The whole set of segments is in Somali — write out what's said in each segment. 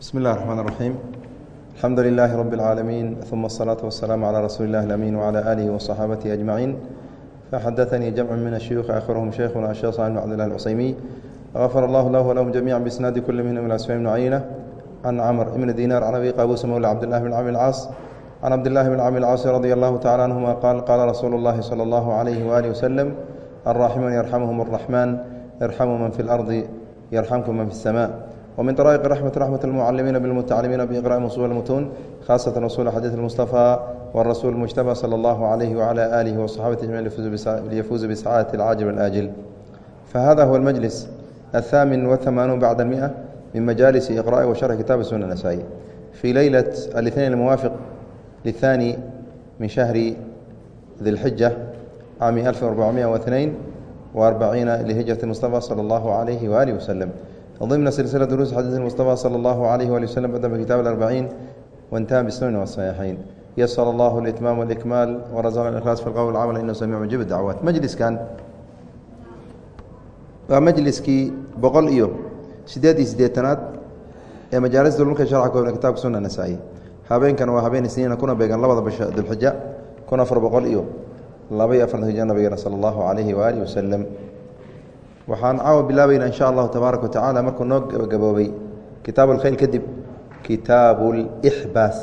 بسم الله الرحمن الرحيم الحمد لله رب العالمين ثم الصلاة والسلام على رسول الله الأمين وعلى آله وصحابته أجمعين فحدثني جمع من الشيوخ آخرهم شيخنا الشيخ صالح بن عبد الله العصيمي غفر الله له ولهم جميعا بإسناد كل منهم إلى سفيان بن عيينة عن عمر بن دينار عن أبي قابوس مولى عبد الله بن عامر العاص عن عبد الله بن عامر العاص رضي الله تعالى عنهما قال قال رسول الله صلى الله عليه وآله وسلم الراحمون يرحمهم الرحمن ارحموا من في الأرض يرحمكم من في السماء ومن طرائق الرحمة رحمة المعلمين بالمتعلمين بإقراء مصول المتون خاصة رسول حديث المصطفى والرسول المجتبى صلى الله عليه وعلى آله وصحابته أجمعين ليفوز بسعادة العاجل والآجل فهذا هو المجلس الثامن والثمانون بعد المئة من مجالس إقراء وشرح كتاب السنة النسائي في ليلة الاثنين الموافق للثاني من شهر ذي الحجة عام 1442 لهجرة المصطفى صلى الله عليه وآله وسلم ضمن سلسلة دروس حديث المصطفى صلى الله عليه وآله وسلم بدأ بكتاب الأربعين وانتهى بالسنن والصحيحين يسر الله الإتمام والإكمال ورزقنا الإخلاص في القول والعمل إنه سميع مجيب الدعوات مجلس كان waa majliskii boqol iyo sideed iyo siddeetanaad ee majaalista dulmulka sharca koobna kitabka sunna nasaa-i habeenkan waa habeen isniina kuna beegan labada bisha dulxija kun afar boqol iyo laba iyo afartan hijra nabigeena sala allahu calayhi waaalih wasalam waxaan caawa bilaabayna insha allahu tabaaraka wa tacaala markuu noo gabagaboobay kitaabu alkhayl kadib kitaabu lixbaas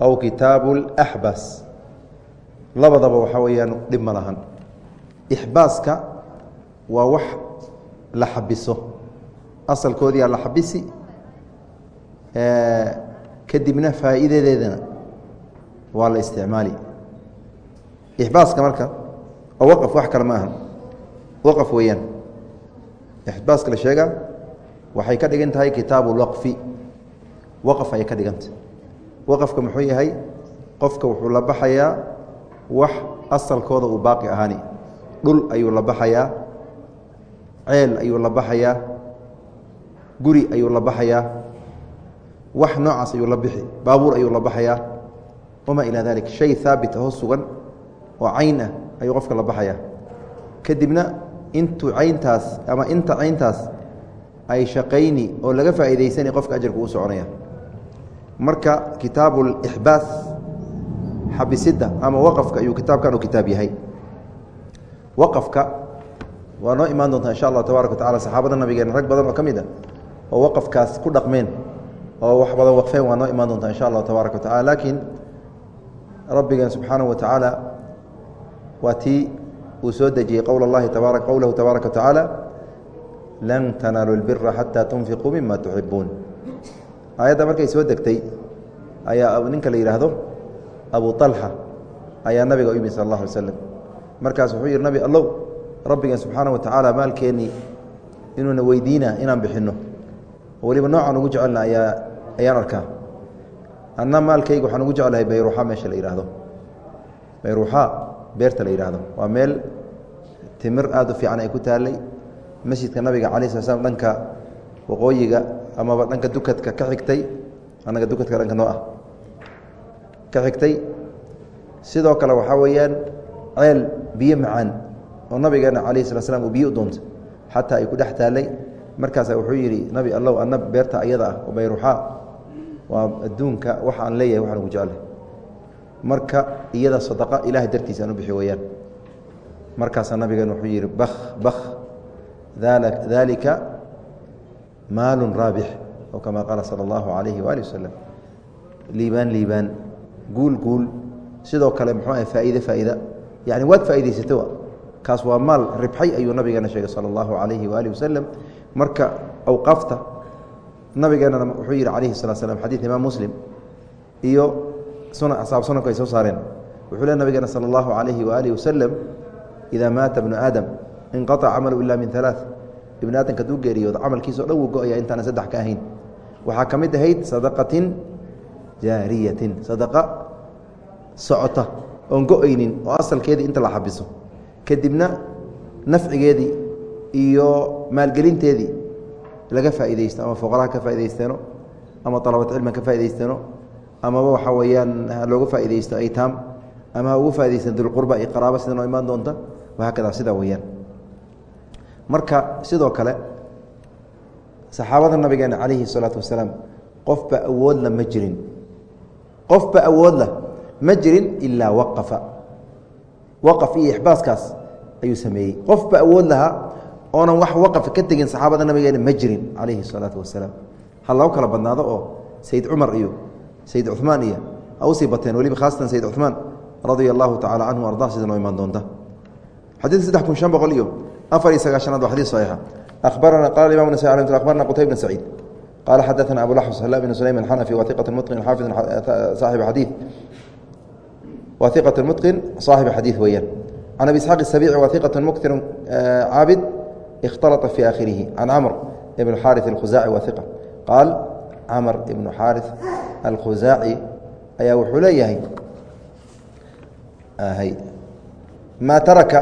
aw kitaabu laxbaas labadaba waxaa weeyaan dhib ma lahan. Ixbaaska waa wax la xabiso. Asalkoodiyaa la xabisi kadibna faa'iidadeedana waa la isticmaali. Ixbaaska marka oo waqaf wax kale ma aha waqaf weeyaan. Ixbaaska la sheegaa waxay ka dhigan tahay kitaabu lwaqfi. Waqaf ayay ka dhigantah waqafka muxuu yahay? Qofka wuxuu la baxayaa wax asalkooda uu baaqi ahaani. Dhul ayuu la baxayaa ceel ayuu la baxayaa guri ayuu la baxayaa wax noocaas ayuu la bixi baabuur ayuu la baxayaa wamaa ilaa dalik shay haabit ahoo sugan oo cayn ah ayuu qofka la baxayaa. Kadibna intuu cayntaas ama inta cayntaas ay shaqayni oo laga faa'iidaysani qofka ajarku u soconaya. Marka kitaabu lixbaas xabisidda ama waqafka ayuu kitaabkan u kitaab yahay. Waqafka waa noo imaan doontaa insha allah tabarak wa tacala saxaabada nabigeena rag badan oo ka mid a oo waqafkaas ku dhaqmeen oo wax badan waqfeen waa noo imaan doontaa insha allah tabaaraka wa tacala laakiin rabbigeen subxaanahu wa tacaala waa tii uu soo dejiyey qowl اllahi tabaara qowlahu tabaaraka wa tacaala lan tanaaluu اlbira xataa tunfiquu mima tuxibuun aayadda markay soo degtay ayaa ninka la yidhaahdo abu طalxa ayaa nabiga u yimi sal اllah alay slam markaas wuxuu yihi nabi allow rabbigeen subxaana wa tacaala maalkeennii inuuna weydiina inaan bixinno oo weliba noocaan ugu jecelna ayaa ayaan arkaa anna maalkayga waxaan ugu jeclahay bayruuxa meesha la yidhaahdo bayruuxa beerta la yidhaahdo. Waa meel timir aada u fiican ay ku taallay. Masjidka nabiga calayi sala slam dhanka waqooyiga amaba dhanka dukadka ka xigtay. Annaga dukadka dhanka noo ah. Ka xigtay. Sidoo kale waxaa weeyaan ceel biyo macaan oo nabigeena calayh sala slam uu biyo u doontay. Xataa ay ku dhex taallay. Markaasa wuxuu yidhi nabi allow anna beerta ayada ah oo bayruuxa waa adduunka waxa aan leeyahay waxaan ugu jeclahay marka iyada sadaqa ilahay dartiisa aan u bixi weeyaan. Markaasaa nabigeena wuxuu yidhi bakh bakh daalika maalun raabix. Oo kama qaala sala allahu calayhi waali wasalam liibaan liibaan guul guul. Sidoo kale muxuu aha faa'iide faa'iida. Yacni waad faa'iidaysato kaas waa maal ribxay ayuu nabigeena sheegay sala allahu calayhi waaalih wasalam marka awqaafta nabigeenana wuxuu yidhi calayhi salatu slam xadiid imaam muslim. Iyo asaab sunanku ay soo saareen. Wuxuu le nabigeena sala allahu calayhi waaalih wasalam idaa maata bnu aadam inqaطaca camalu ila min alaa ibnu aadamka haduu geeriyoodo camalkiisa o dhan wuu go'aya intaana saddex ka ahayn. Waxaa ka mid ahayd sadaqatin jaariyatin sadaqa socota oon go'aynin oo asalkeedii inta la xabiso. Kadibna nafcigeedii iyo maalgelinteedii laga faa'iidaysto ama fuqaraha ka faaidaysteeno ama alabat cilmiga ka faaidaysteeno amaba waxaa weeyaan looga faaidaysto aytaam. Ama ha ugu faaidaysten dulqurba iyo qaraaba sida noo imaan doonta wahaakada sidaa weeyaan. Marka sidoo kale saxaabada nabigeena calayhi الsalaatu wasalaam qofba awoodla ma jirin. Qofba awoodla ma jirin ilaa waqafa. Waqaf iyo ixbaaskaas ayuu sameeyey. Qofba awood lahaa oonan wax waqaf ka tegin saxaabada nabigeena ma jirin calayhi salaatu wasalaam. Ha loo kala badnaado oo sayid cumar iyo sayid cumaan iyo ha usii bateen weliba khaasatan sayid cumaan radia allahu tacala canhu arda sida noo imaan doonta xadiidka saddex kun shan boqol iyo afar iyo sagaashanaad waa xadis saxiixa akhbarana qala imam nasai alay akhbarna qutayb bn saciid qala xadaثna abulaxus hla bn sulaym alxanafi wa iqat mutqin xaafid saaxiba xadiid wa iqat mutqin saaxiba xadiid weeyaan can abi isxaaq الsabici wa iqat muktir caabid اkhtalطa fi akhirihi can camr ibn xaariث اlkhuzaaci wa iqa qaal camr ibnu xaariث alkhuzaaci ayaa wuxuu leeyahay maa taraka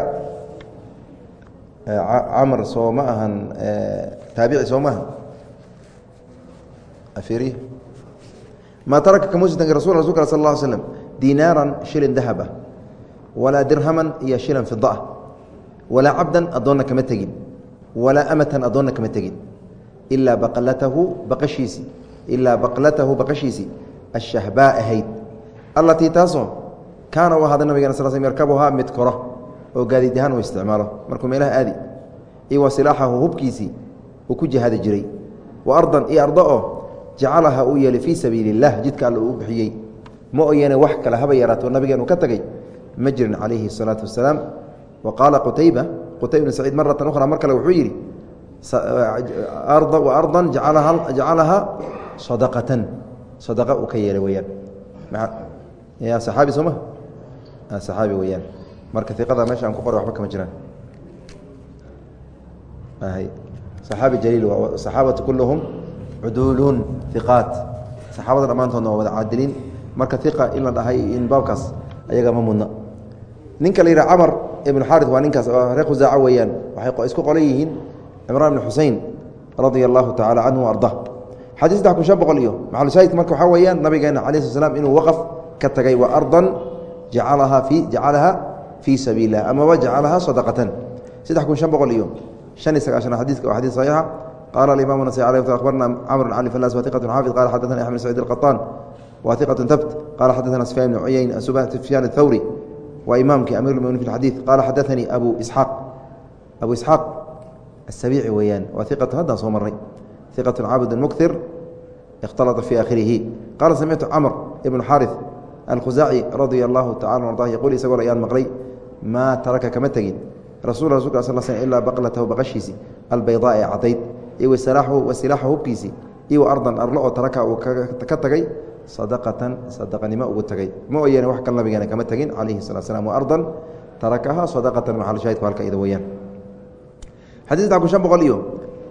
camr soo ma ahan taabici soo maaha afiriy maa taraka kamuusi tanki rasul rasulka sal اla slm dinaaran shilin dahab ah walaa dirhaman iyo shilan fida ah walaa cabdan addoonna kama tegin walaa amatan addoonna kama tegin ilaa baqlatahu baqashiisi ilaa baqlatahu baqashiisii ashahbaa ahayd allatii taasoo kaana u ahaada nabigeena sal sl yarkabuhaa mid koro oo gaadiid ahaan u isticmaalo markuu meelaha aadi iyo wa silaaxahu hubkiisii uu ku jihaadi jiray wa ardan iyo ardo oo jacalaha uu yeelay fii sabiili illah jidka alle uu bixiyey ma oyane wax kale haba yaraato nabigeenu ka tagay ma jirin calayhi الsalaatu wasalaam wa qaala qutayba qutayb bn saciid maratan ukhra mar kale wuxuu yidhi ardan jacalaha sadaqatan sadaqa uu ka yeelay weyaan ya saxaabi soo ma? Saxaabi weyaan marka iqada meesha aan ku qoray waxba kama jiraan. Saxaabi jaliil saxaabatu kulluhum cuduuluun iqaat saxaabada dhammaantoodna waa wada caadiliin. Marka iqa in la dhahay in baabkaas ayaga ma mudna. Ninka la yidhaha camar ibnu xaari waa ninkaas oo reer khusaaca weeyaan. Waxay isku qolan yihiin cimraan ibn xusein radia allahu tacala canhu arda xadii saddex kun shan boqol iyo maxalushaahidka marka waxaa weeyaan nabigeena cala sl slam inuu waqaf ka tagay wa ardan jacalahaa fi jacalaha fii sabiilah amaba jacalaha sadaqatan. Saddex kun shan boqol iyo shan iyo sagaashan xadiiska waa xadis saxiixa. Qaala alimam nasai alay abarna camr cali falas wa xaafid qala xadana axmed saciid alqaطaan wa tabt qala xadana sufyan ibn cuyayn sufyaan athawri waa imaamkii amir lmuminin fi xadiid qaala xadaanii abu isxaaq abu isxaaq asabiici weeyaan waa iqatun haddaan soo marnay ثiqة cاabد مكثir اkhتلطa في آkhirihi qala samictu cمر بن xاriث الkhزاacي رaضي الله taعaلى أرضاه يquل isagoo ayaan maqlay maa taraka kama tegin rasul rasulka sal sl ilaa baqlatahu baqashiisi albaydaa ee cadayd iyo wasilaaxu hubkiisii iyo wa ardan arlo oo taraka uu ka tagay sadaqatan sadaqanimo ugu tagay ma oyane wax kal nabigeena kama tegin calayhi salaa slam wa ardan tarakaha sadaqatan maxalshahidku halka ida weyaan xadii saddex kun shan boqol iyo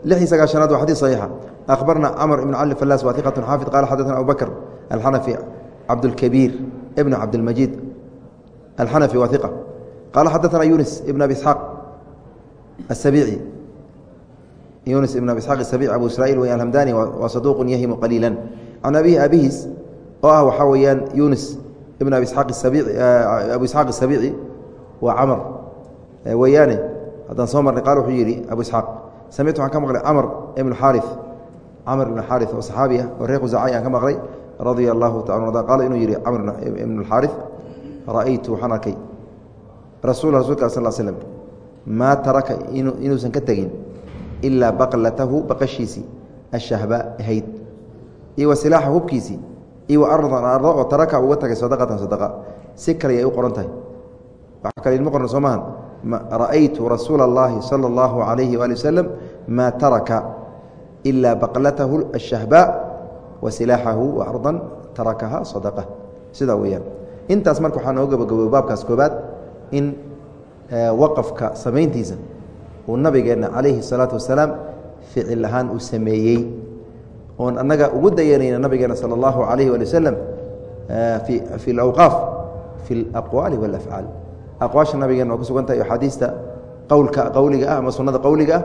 lix iyo sagaashanaad waa xadiis saxiixa akhbarna camr ibn cali fallaas waa iqatun xaafid qala xaddatana abu bakr alxanafi cabdulkabiir ibn cabdilmajiid alxanafi waa iqa qala xadaثna yunis ibn abi isxaaq الsabici yunis ibn abi isxaaq الsabici abu israiil wey alhamdani waa saduuq yahimu qaliila can abihi abihiis oo ah waxaa weeyaan yunis ibn abi isxaaq abici abu isxaaq الsabici waa camr weeyaane haddaan soo marnay qaal wuxuu yidhi abu isxaaq samictu waxaan ka maqlay camr ibn xaariث camr ibn xaariث oo saxaabi ah oo reer khusacay aan ka maqlay radia allahu taala arda qaala inuu yidhi camr ibn اxaariث ra'aytu waxaan arkay rasul rasulka sal slm maa taraka inuusan ka tegin ilaa baqlatahu baqashiisii ashahba ahayd iyo wa silaaxa hubkiisii iyo wa ardan ardo oo taraka uga tagay sadaqatan sadaqa si kale ay u qoran tahay waxa kale idma qorna soo maahan ra'aytu rasuula اllahi salى اllahu عalayhi waali wasalam maa taraka ilaa baqlatahu ashahba wa silaaxahu wa ardan tarakaha sadaqa sidaa weeyaan intaas marka waxaa noo gabagabooy baabkaas koobaad in waqafka samayntiisa uu nabigeenna calayhi الsalaatu wasalaam ficil ahaan uu sameeyey oon annaga ugu dayanayna nabigeena salى اllahu alayh wali wasalam fi اlawqaaf fi اlaqwaali wاlafcaal aqwaasha nabigeena waa ka sugan tahay axaadiista qowlka qowliga ah ama sunnada qowliga ah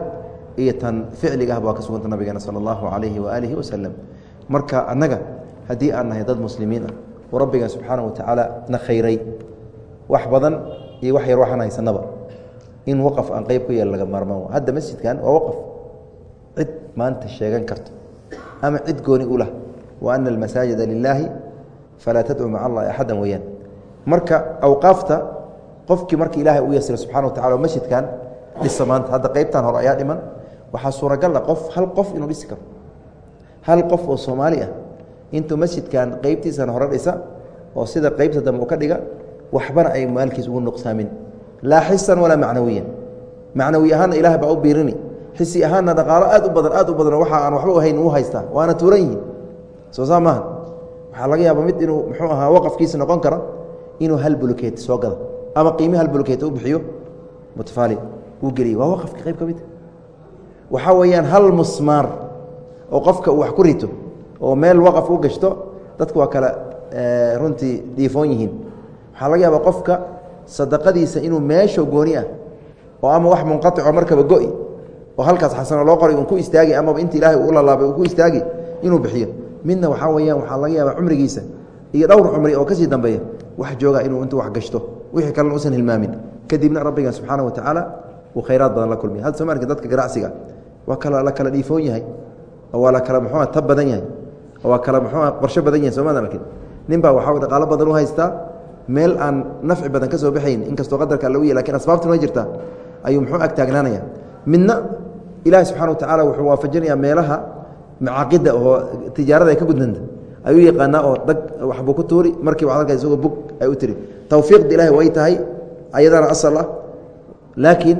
iyo tan ficlig ah baa ka suganta nabigeena sal allahu alayhi waaalihi wasalam marka annaga haddii aan nahay dad muslimiin ah oo rabbigan subxaana watacaala na khayray wax badan iyo wax yar waxaan haysanaba in waqaf aan qeyb ku yeel laga maarmaan hadda masjidkan waa waqaf. Cid maanta sheegan karto ama cid gooni u lah wa ana almasaajida lilaahi falaa tadcu maca allahi axada weyaan marka awqaafta qofkii marka ilaahay u yasira subxana wa tacala oo masjidkan dhisa maanta. Hadda qeybtan hore ayaa dhiman waxaa suuragal ah qof hal qof inuu dhisi karo. Hal qof oo soomaali ah intuu masjidkan qeybtiisan hore dhisa oo sida qeybta dambe ka dhiga waxbana ay maalkiis ugu nuqsaamin. Laa xisan walaa macnawiyan. Macnawi ahaanna ilaah baa u biirini. Xisi ahaanna dhaqaalo aad u badan aad u badan waxa aan waxba hayn u haystaa. Waana tuuran yihiin. Soo saa maaha waxaa laga yaaba mid inuu muxuu ahaa waqafkiisa noqon kara inuu hal bulukeet soo gado ama qiimi hal bulukeet u bixiyo. Mutfaali uu geliyo waa waqafka qayb ka mid waxaa weeyaan hal musmaar oo qofka uu wax ku rito oo meel waqaf u gashto dadku waa kale runtii dhiifoon yihiin. Waxaa laga yaabaa qofka sadaqadiisa inuu meesho gooni ah oo ama wax munqaico markaba go-i oo halkaas xasano loo qoray un ku istaagi amaba inta ilaahay uu lalaabay uu ku istaagi inuu bixiyo. Midna waxaa weyaan waxaa laga yaabaa cumrigiisa iyo dhowr cumri oo ka sii dambeeya wax jooga inuu intu wax gashto wixii kalena usan hilmaamin. Kadibna rabbigan subxaana wa tacaala uu khayraad badan la kulmiya hadda sooma arkin dadka ganacsiga waa la kala dhiifoon yahay. Waa la kala muxuua tab badan yahay. Waa kala muxuua qorsho badan yahay soomaadan arkin nin baa waxaa dhaqaalo badan u haystaa meel aan nafci badan ka soo baxayn inkastoo qadarka alla u ya laakiin asbaabtuna way jirtaa ayuu muxuu ag taagnaanaya midna ilaahi subxana wa tacaala wuxuu waafajinayaa meelaha macaaqida oo tijaarada ay ka gudnanta ayuu yaqaanaa oo dhag waxbuu ku tuuri markiiba hadalka isagoo bug ay u tiri. Tawfiiqda ilahi way tahay ayadana asal ah laakiin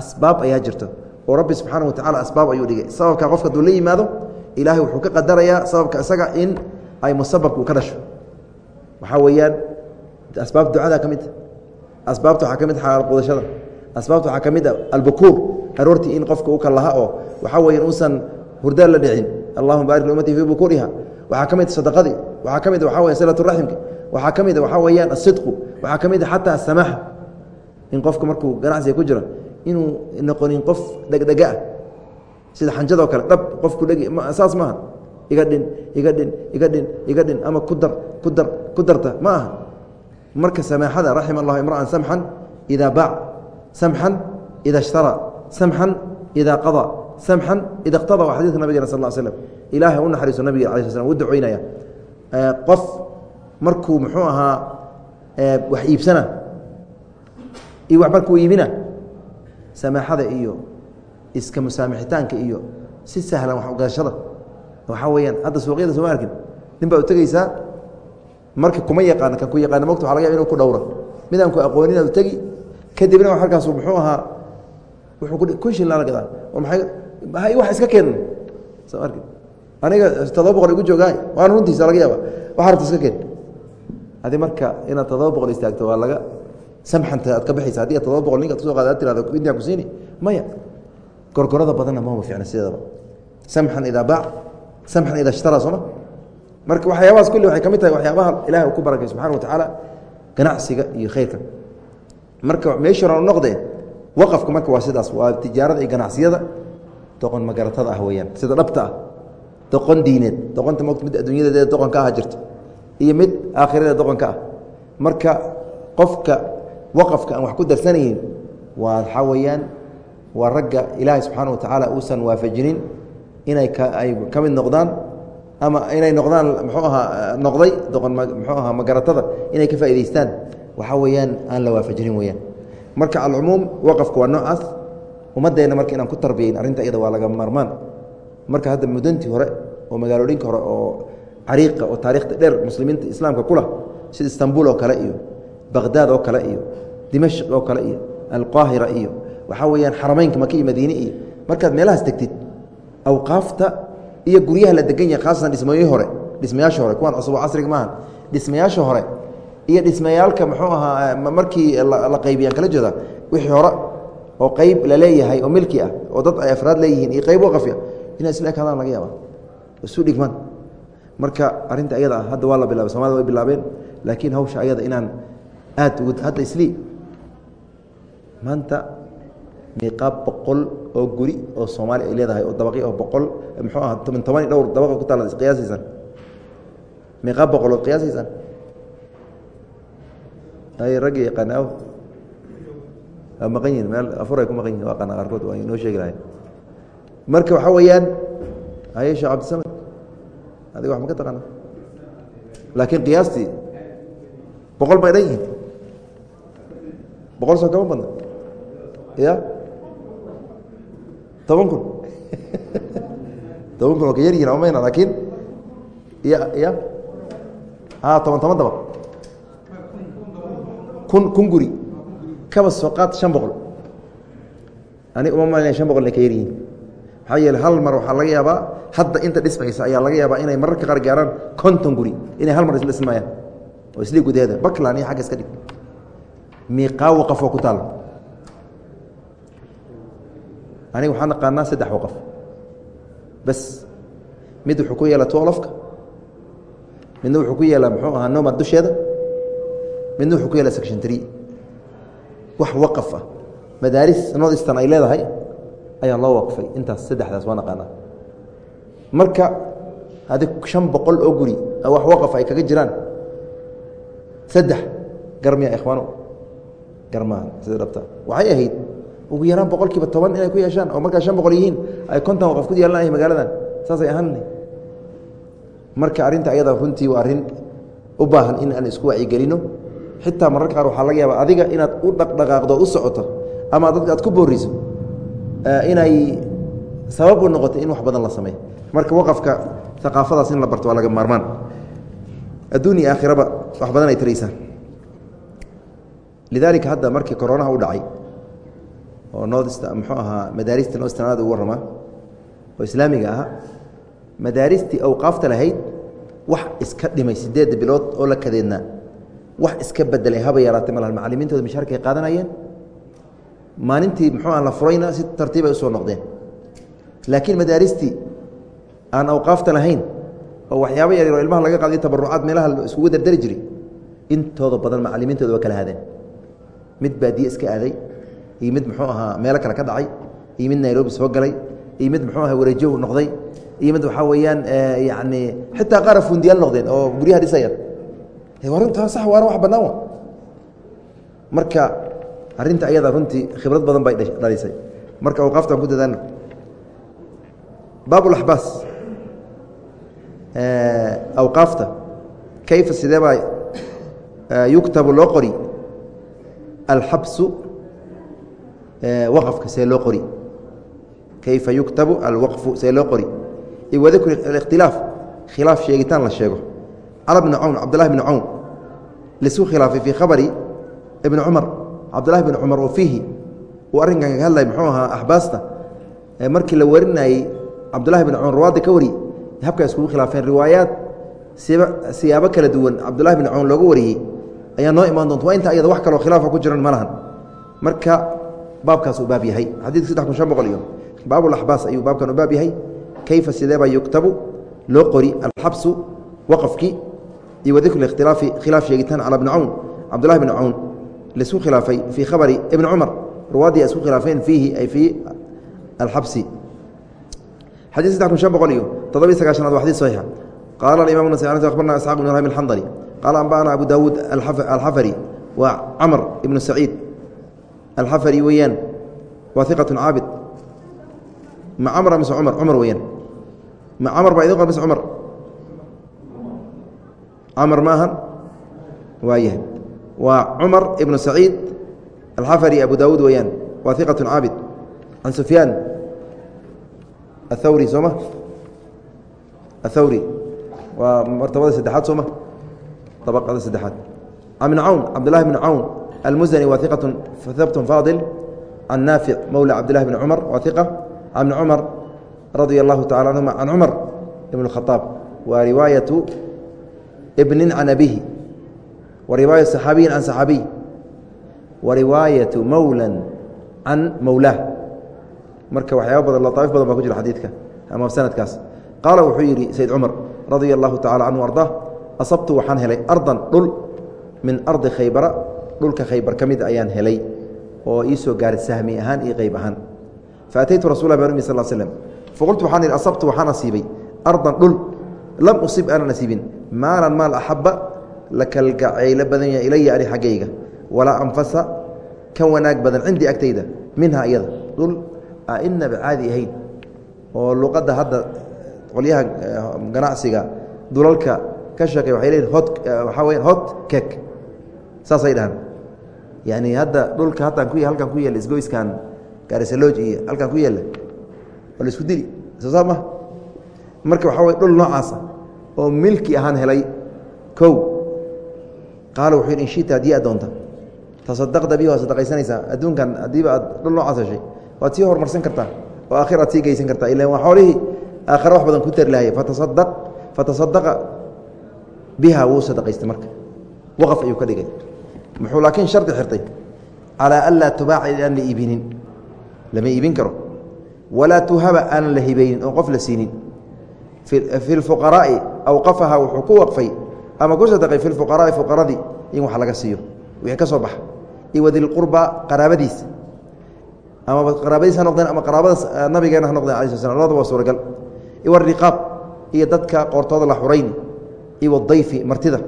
asbaab ayaa jirta oo rabbi subxaana wa tacala asbaab ayuu dhigay. Sababka qofka haduu la yimaado ilaahay wuxuu ka qadarayaa sababka isaga in ay musababka uu ka dhasho. Waxaa weeyaan asbaab ducada ka mid asbaabta waxaa ka mid xaalqudashada asbaabta waxaa ka mid a albukuur aroortii in qofka u kalaha oo waxaa weya uusan hurdaan la dhicin. Allahuma baarik liummatii fii bukuuriha. Waxaa ka mid sadaqadii waxaa ka mid waxaa weya silatu raximka waxaa ka mid waxaa weeyaan asidqu waxaa ka mid xataa asamaaxa in qofka markuu ganacsiga ku jira inuu noqonin qof dhegdhegaah sida xanjadoo kale dhab qofku saas maaha iga dhin iga dhin iga dhin iga dhin ama ku dar ku dar ku darta ma aha. Marka samaaxada raxima allahu imra'an samxan idaa baac samxan ida ishtara samxan ida qadaa samxan ida iqtada waa xadidka nabigena sal l slm ilaahay u naxariiso nabiga ala sl slam u ducoynaya qof markuu muxuu ahaa wax iibsana iyo wax iibina samaaxada iyo iska musaamixitaanka iyo si sahlan wax ugadashada waxaa weeyaan hadda suuqyada sooma arkin. Nin baa u tegeysaa marka kuma yaqaana kan ku yaqaana mogta waa laga yaba inu ku dhowra midaan ku aqoonina u tegi kadibna halkaasu muxuu ahaa kun shil lala gadaa. Maay wax iska keen soo arkin. Aniga todoba boqol igu joogaay waana runtiisa laga yaaba waxa rabta iska keen adi marka inaad todoba boqol istaagto waa laga samxanta aad ka baxaysa haddi ad todoba boqol ninka ad ku soo qaada ad tirahdo intaa ku siini. Maya. Gorgorada badanna mama fiicna sideedaba samxan idaa baac samxan idaa ishtara sooma marka waxyaabahaas kulli waxay ka mid tahay waxyaabaha ilahay uu ku barakay subxana wa tacaala ganacsiga iyo khayrka. Marka meeshii hore noqdee waqafka marka waa sidaas waa tijaarada iyo ganacsiyada doqon magaratada ah weeyaan sida dhabta ah doqon diineed doqonta mot mid adduunyadeeda doqon ka ah jirto iyo mid aakhiradeeda doqon ka ah. Marka qofka waqafka aan wax ku darsanaynin waa waxaa weeyaan waa ragga ilaahay subxaana wa tacaala uusan waafajinin inay ay ka mid noqdaan ama inay noqdaan muxuu ahaa noqday doqon muxuu ahaa magaratada inay ka faa'idaystaan waxaa weeyaan aan la waafajinin weyaan marka alcumuum waqafka waa noocaas. Ummadeenna marka inaan ku tarbiyayn arrinta iyada waa laga maarmaan. Marka hadda mudantii hore oo magaalooyinka hore oo cariiqa oo taarikhda dheer muslimiinta islaamka ku lah sida istanbul oo kale iyo baqhdaad oo kale iyo dimashq oo kale iyo alqaahira iyo waxaa weeyaan xarameynka maka iyo madiine iyo markaad meelahaas tegtid awqaafta iyo guryaha la degan yahay khaasatan dhismooyi hore dhismayaasha hore kuwaan cusub oo casriga maaha dhismayaasha hore iyo dhismayaalka muxuu ahaa markii la qaybiyaan kala jeeda wixii hore oo qeyb la leeyahay oo milki ah oo dad ay afraad leeyihiin iyo qeyb waqafya inay isla ekaadaan laga yaaba isu dhigmaan marka arrinta ayada ah hadda waa la bilaabay somalida way bilaabeen laakiin hawsha ayada inaan aad ugu hadda islii maanta miiqaab boqol oo guri oo soomaaliya ay leedahay oo dabaqi oo boqol muxuu aha toban toban iyo dhowr dabaqa ku taala qiyaasaysan miiqaab boqol oo qiyaasaysan ay ragga yaqaana aw waa maqan yihiin meel afur ay ku maqan yihiin waa qana qaarkood waa inoo sheegi lahay marka waxaa weeyaan haye sheekh cabdisamed adiga wax ma ka taqaana laakiin qiyaastii boqol bay dhan yihiin boqol soo kama badna ya toban kun? Toban kun oo ka yar yihiin mayna laakiin ya ya a toban toban dabaq kun kun guri kaba soo qaad shan boqol. Ani uma malina shan boqol inay ka yar yihiin maxaa yeele hal mar waxaa laga yaabaa hadda inta dhismaysa ayaa laga yaabaa inay mararka qaar gaaraan konton guri inay hal mar isla dhismayaan oo isli gudaheeda. Baklan iyo agga iska dhig miiqaa waqaf oo ku taal. Aniga waxaan naqaanaa saddex waqaf. Bas mid wuxuu ku yeelaa tuolofka midna wuxuu ku yeelaa muxuu ahaa nomad dusheeda midna wuxuu ku yeelaa section tree wax waqaf ah. Madaaris northstan ay leedahay ayaa loo waqfay. Intaas saddexdaas waa naqaanaa marka adi shan boqol oo guri wax waqaf ay kaga jiraan saddex garmiya ikhwaano garmaha sida dhabta. Waxay ahayd ugu yaraan boqol kiiba toban inay ku yeeshaan oo markaa shan boqol yihiin ay konton waqaf ku yeelanahay magaaladan. Saasay ahaanna marka arrinta ayada runtii waa arrin u baahan in aan isku wacyigelino. Xitaa mararka qaar waxaa laga yaaba adiga inaad u dhaqdhaqaaqdo u socoto ama dadka aad ku booriso inay sababu noqoto in wax badan la sameeyo. Marka waqafka aqaafadaas in la barto waa laga maarmaan. Adduun iyo aakhiraba wax badan ay taraysaa lidaalika hadda markii koronaha u dhacay oo muxuu ahaa madaarista northstan aad ugu warramaa oo islaamiga ahaa madaaristii awqaafta lahayd wax iska dhimay sideedda bilood oo la kadeednaa wax iska bedelay haba yaraatay malaha. Macalimiintooda mishaarka ay qaadanayeen. Maalintii muxuu ah la furayna si tartiib ay u soo noqdeen. Laakiin madaaristii aan awqaafta lahayn oo waxyaabo yaryar oo ilmaha laga qaadiyo tabarucaad meelaha iskugu dardari jiray intooda badan macalimiintooda waa kala hadeen mid baadiye iska aaday iyo mid muxuu ahaa meelo kale ka dhacay iyo mid nairobi soo galay iyo mid muxuu aha wareejow noqday iyo mid waxaa weeyaan yacni xitaa qaara fundiyaal noqdeen oo guryaha dhisayaan arinta sax waana wax bannaan wa marka arrinta ayada runtii khibrad badan bay dhalisay marka awqaaftaan ku dadaalno baab اlaxbaas awqaafta. Kayfa sidee baa yuktabu loo qori alxabsu waqafka see loo qori kayfa yuktabu alwaqfu see loo qori wadakr اkhtilaaf khilaaf sheegitaan la sheego cala bni cawn cabdulahi bni cawn lisku khilaafay fii khabari ibni cumar cabdulahi bn cumar oo fiihi uu arrinkan kaga hadlay muxuu ahaa axbaasta markii la warinayey cabdulahi bn cumar ruwaadda ka wari habkaa iskugu khilaafeen riwaayaad siyaabo kala duwan cabdulahi bn cawn looga wariyey ayaa noo imaan doonta. Waa inta ayada wax kaloo khilaafa ku jiran ma lahan. Marka baabkaas uu baab yahay. Xadiidka saddex kun shan boqol iyo baabulaxbaas ayuu baabkan u baab yahay. Kayfa sideebaa yugtabu loo qori alxabsu waqafkii iyo wadikru ikhtilaafi khilaaf sheegitaan cala bni cawn. Cabdullahi bni cawn la isku khilaafay fii khabari ibni cumar. Ruwaaddii ay isku khilaafeen fiihi ay fii alxabsi xadiid saddex kun shan boqol iyo toddobiy sagaashanaad waa xadiid saxiixa. Qaala alimamu nasai abarna isxaq ibn rahim alxandali qaal ambana abu daawuud alxafari waa camr ibnu saciid alxafari weeyaan waa iqatu caabid ma camra mise cumar cumar weyaan ma camr baa idin qor mise cumar camr ma ahan? Waayah waa cumar ibnu saciid alxafari abu daawuud weeyaan waa iqatu caabid can sufyaan athawri sooma athawri waa martabada saddexaad sooma abaqada saddexaad بن cawn cabdالlahi بن cawn almuzني wa iqaة habt faadil can naafic mowlى cabdالlahi بn cmar wa iqa can بn cmar radia الlahu taعala anهuma can cmar ibn الkhaطاab wa riwaayaةu bni can abihi wa riwaayة صaxaabiyi can صaxaabiy wa riwaayaةu mowlى can mowlaah marka waxyaaba badan laaif badan baa ku jira xadiidka ama sanadkaas qaala wuxuu yidhi sayd cumar radia allahu tacala canhu ardaa asabtu waxaan helay ardan dhul min ardi khaybara dhulka khaybar ka mid ayaan helay oo ii soo gaaray sahmi ahaan iyo qeyb ahaan. Faataytu rasul bn mi sal slm faqultu waxaan ihi asabtu waxaan asiibay ardan dhul. Lam usib aanan asiibin maalan maal axaba la badan yaha ilaya ani xaggayga. Walaa anfasa ka wanaag badan cindii agtayda minha iyada. Dhul inaba caadi ahayn oo luqadda hadda qolyaha ganacsiga dulalka ka shaqey waxay leeyihiin hot waxaa weya hot kek saasay dhahaan yani hadda dhulka hataan ku halkan ku yaalla isgoyskan gaarisaloj iyo halkan ku yaalla waa la isku dili. Soo saa ma. Marka waxaa way dhul noocaasa oo milki ahaan helay kow. Qaala wuxuu yidhi inshita haddii aad doonta. Tasadaqda bihi waa sadaqaysanaysaa adduunkan haddiiba aad dhul noocaas heshay waad sii horumarsan kartaa oo aakhir aad sii geysan kartaa. Ilan waa xoolihii aakhira wax badan ku tari lahaya fatasadaq fatasadaqa biha wuu sadaqaystay marka. Waqaf ayuu ka dhigay. Muxuu laakiin shardi xirtay. Calaa an laa tubaaca aan la iibinin. Lama iibin karo. Walaa tuhaba aanan la hibaynin oon qof la siinin. Fi lfuqaraa'i awqafaha wuxuu ku waqfay ama ku sadaqay fi lfuqaraai fuqaradii in wax laga siiyo. Wixii ka soo baxa. Iyo wadilqurba qaraabadiisa ama qaraabadiis ha noqdeen ama qaraabada nabigeena ha noqdeen ala sl slam labadaba waa suuragal. Iwariqaab iyo dadka qoortooda la xurayni iyo wadayfi martida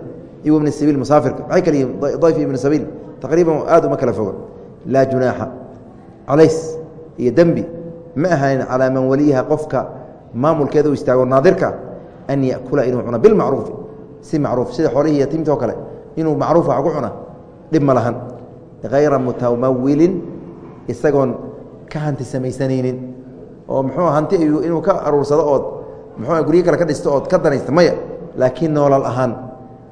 iyo ibn sabiil musaafirka. Maxay kala yihiin dayf ibn sabiil taqriiban aad uma kala foga laa junaaxa colays iyo dembi ma ahayn calaa man waliyaha qofka maamulkeeda u istaago naadirka an yakula inuu cuno bilmacruufi si macruuf sida xoolihii yatiimta oo kale inuu macruuf wax ku cuna dhib ma lahan. Hayra mutamawilin isagoon ka hanti samaysanaynin oo muxuu hanti inuu ka aruursado ood muxuu guryo kale ka dhisto ood ka danaysta maya laakiin noolal ahaan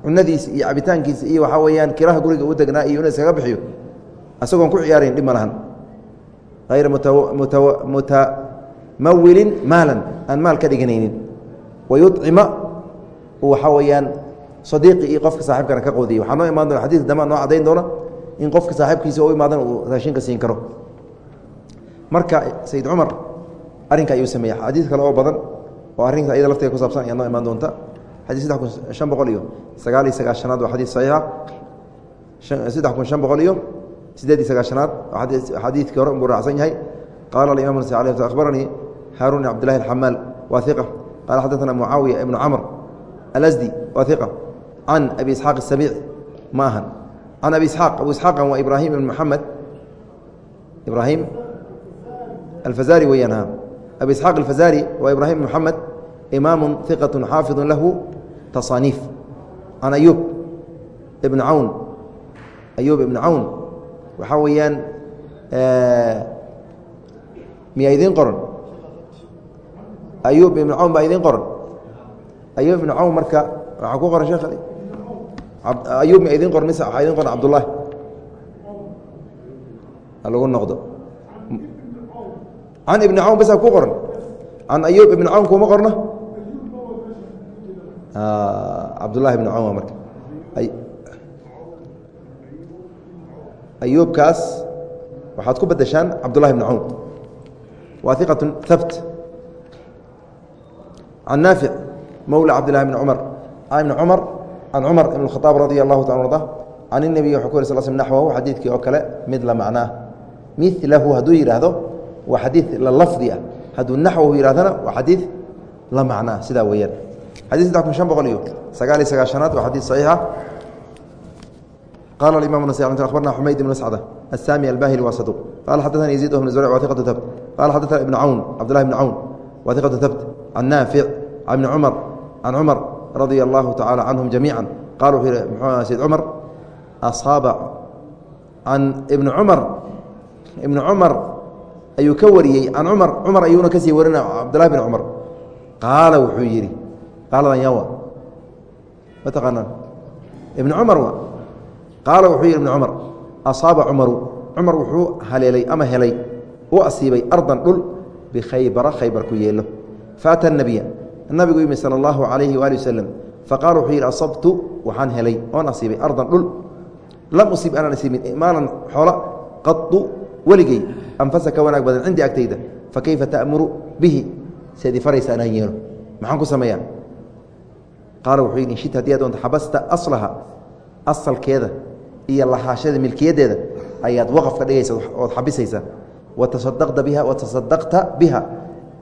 cunadiisa iyo cabitaankiisa iyo waxaa weeyaan kiraha guriga u degnaa iyo inuu iskaga bixiyo isagoon ku ciyaarayn dhib ma lahan. Hayra mutamawilin maalan aan maal ka dhiganaynin. Wayucima waxaa weeyaan sadiiqi iyo qofka saaxibkana ka qowdiya waxaa noo imaan doona xadis dama noo cadayn doona in qofka saaxiibkiisa u imaadan uu raashinka siin karo. Marka sayid cumar arrinka ayuu sameeyey xadiis kale oo badan oo arrinka ayada lafteeda ku saabsan ayaa noo imaan doonta xadii saddex kun shan boqol iyo sagaal iyo sagaashanaad waa xadii saxiixa. Saddex kun shan boqol iyo sideed iyo sagaashanaad xadiidkii hore unbuu raacsan yahay. Qaala alimaam nas alay akhbaranii haarun cabdillahi alxamaal waa iqa qaala xaddatana mucaawiya ibnu camr alasdi waa iqa can abi isxaaq asabiic ma ahan. Can abi isxaaq abu isxaaqan waa ibraahim ibn moxamed ibraahim alfazari weeyaan abi isxaaq alfazari waa ibraahim ibn moxamed imaamu iqatu xaafidu lahu taصaniif can ayuub ibn cawn ayuub ibn cawn waxaa weeyaan miyaa idiin qoran? Ayuub ibn cawn baa idiin qoran? Ayuub ibn cawn marka waxaa ku qoran sheekh ayuub miyaa idiin qoran? Mise waxaa idin qoran cabdullaahi lagu noqdo. Can ibni cawn basa ku qoran? Can ayuub ibn cawn kuma qorno cabdullahi ibn cawn marka. Ayuubkaas waxaad ku badashaan cabdullahi ibn cawn waa iqaة habt can naafic mowla cabdillahi bn cumar ibni cumar can cumar ibn khaaab radi allahu ta arda can اnebiy wxuu ku yiri sl sl naxwahu xadiidkii oo kale mid la macnaa. Milahu hadduu yidhaahdo waa xadiid la lafdi ah. Hadduu naxwahu yihahdana waa xadiid la macnaa sidaa weeyaan xadid saddex kun shan boqol iyo sagaal iyo sagaashanaad waa xadiid saxiixa qala imam abarna xumayd ibn scd الsami albahili waa saduq qala xadaثna يزيد بن زرع wa iqة habt qala xadaثna ibn cawn cabdالlahi بn cawn wa iqة habt can naafic can ibni cumar can cumar radia الlahu tacalى canهum jamiiعا qala wuxuu yihi mxuu sayd cumar asaaba can ibni cumar ibni cumar ayuu ka wariyey can cumar cumar ayuuna kasii warina cabdالlahi bn cumar qaala wuxuu yidhi qaaladan yawa ma taqaanaan ibn cumar wa qaala wuxuu yidhi ibn cumar asaaba cumaru cumar wuxuu haleelay ama helay u asiibay ardan dhul bikhaybara khaybar ku yeelo faata nabiya nabigu yimi sala allahu calayhi waali wasalam faqala wuxuu yidhi asabtu waxaan helay oon asiibay ardan dhul lam usib aanan asiibin maalan xoola qadu weligey anfasa ka wanaag badan cindii agtayda fa kayfa ta'muru bihi seed i faraysa anaan yeelo maxaan ku sameeyaa qaala wuxuu yidhi inshita haddii ad doonta xabasta aslaha asalkeeda iyo lahaashada milkiyadeeda ayaad waqaf ka dhigaysa ood xabisaysaa wa tasadaqta biha wa tasadaqta biha.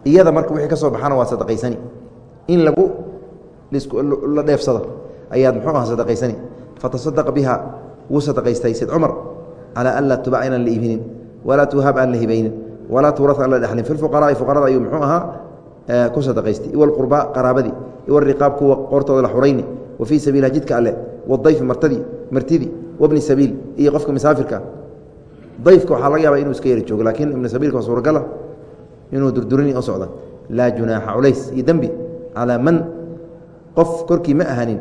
Iyada marka wixii ka soo baxana waa sadaqaysani. In lagu la dheefsado ayaad muxuu aha sadaqaysani. Fatasadaqa biha wuu sadaqaystay sayd cumar. Calaa an laa tubac inaan la iibinin. Walaa tuhab aan la hibaynin. Walaa tuura aan la dhexlin fi fuqaraai fuqarada ayuu muxuu ahaa ku sadaqaystay iwalqurbaa qaraabadii wariqaab kuwa qoortooda la xurayni. Wa fii sabiiliha jidka alle wadayfi martadii martidii wabni sabiil iyo qofka musaafirka dayfka waxaa laga yaaba inuu iska yari joogo laakiin ibnu sabiilka suuragala inuu durdurini u socda. Laa junaaxa culays iyo dembi calaa man qof korkii ma ahanin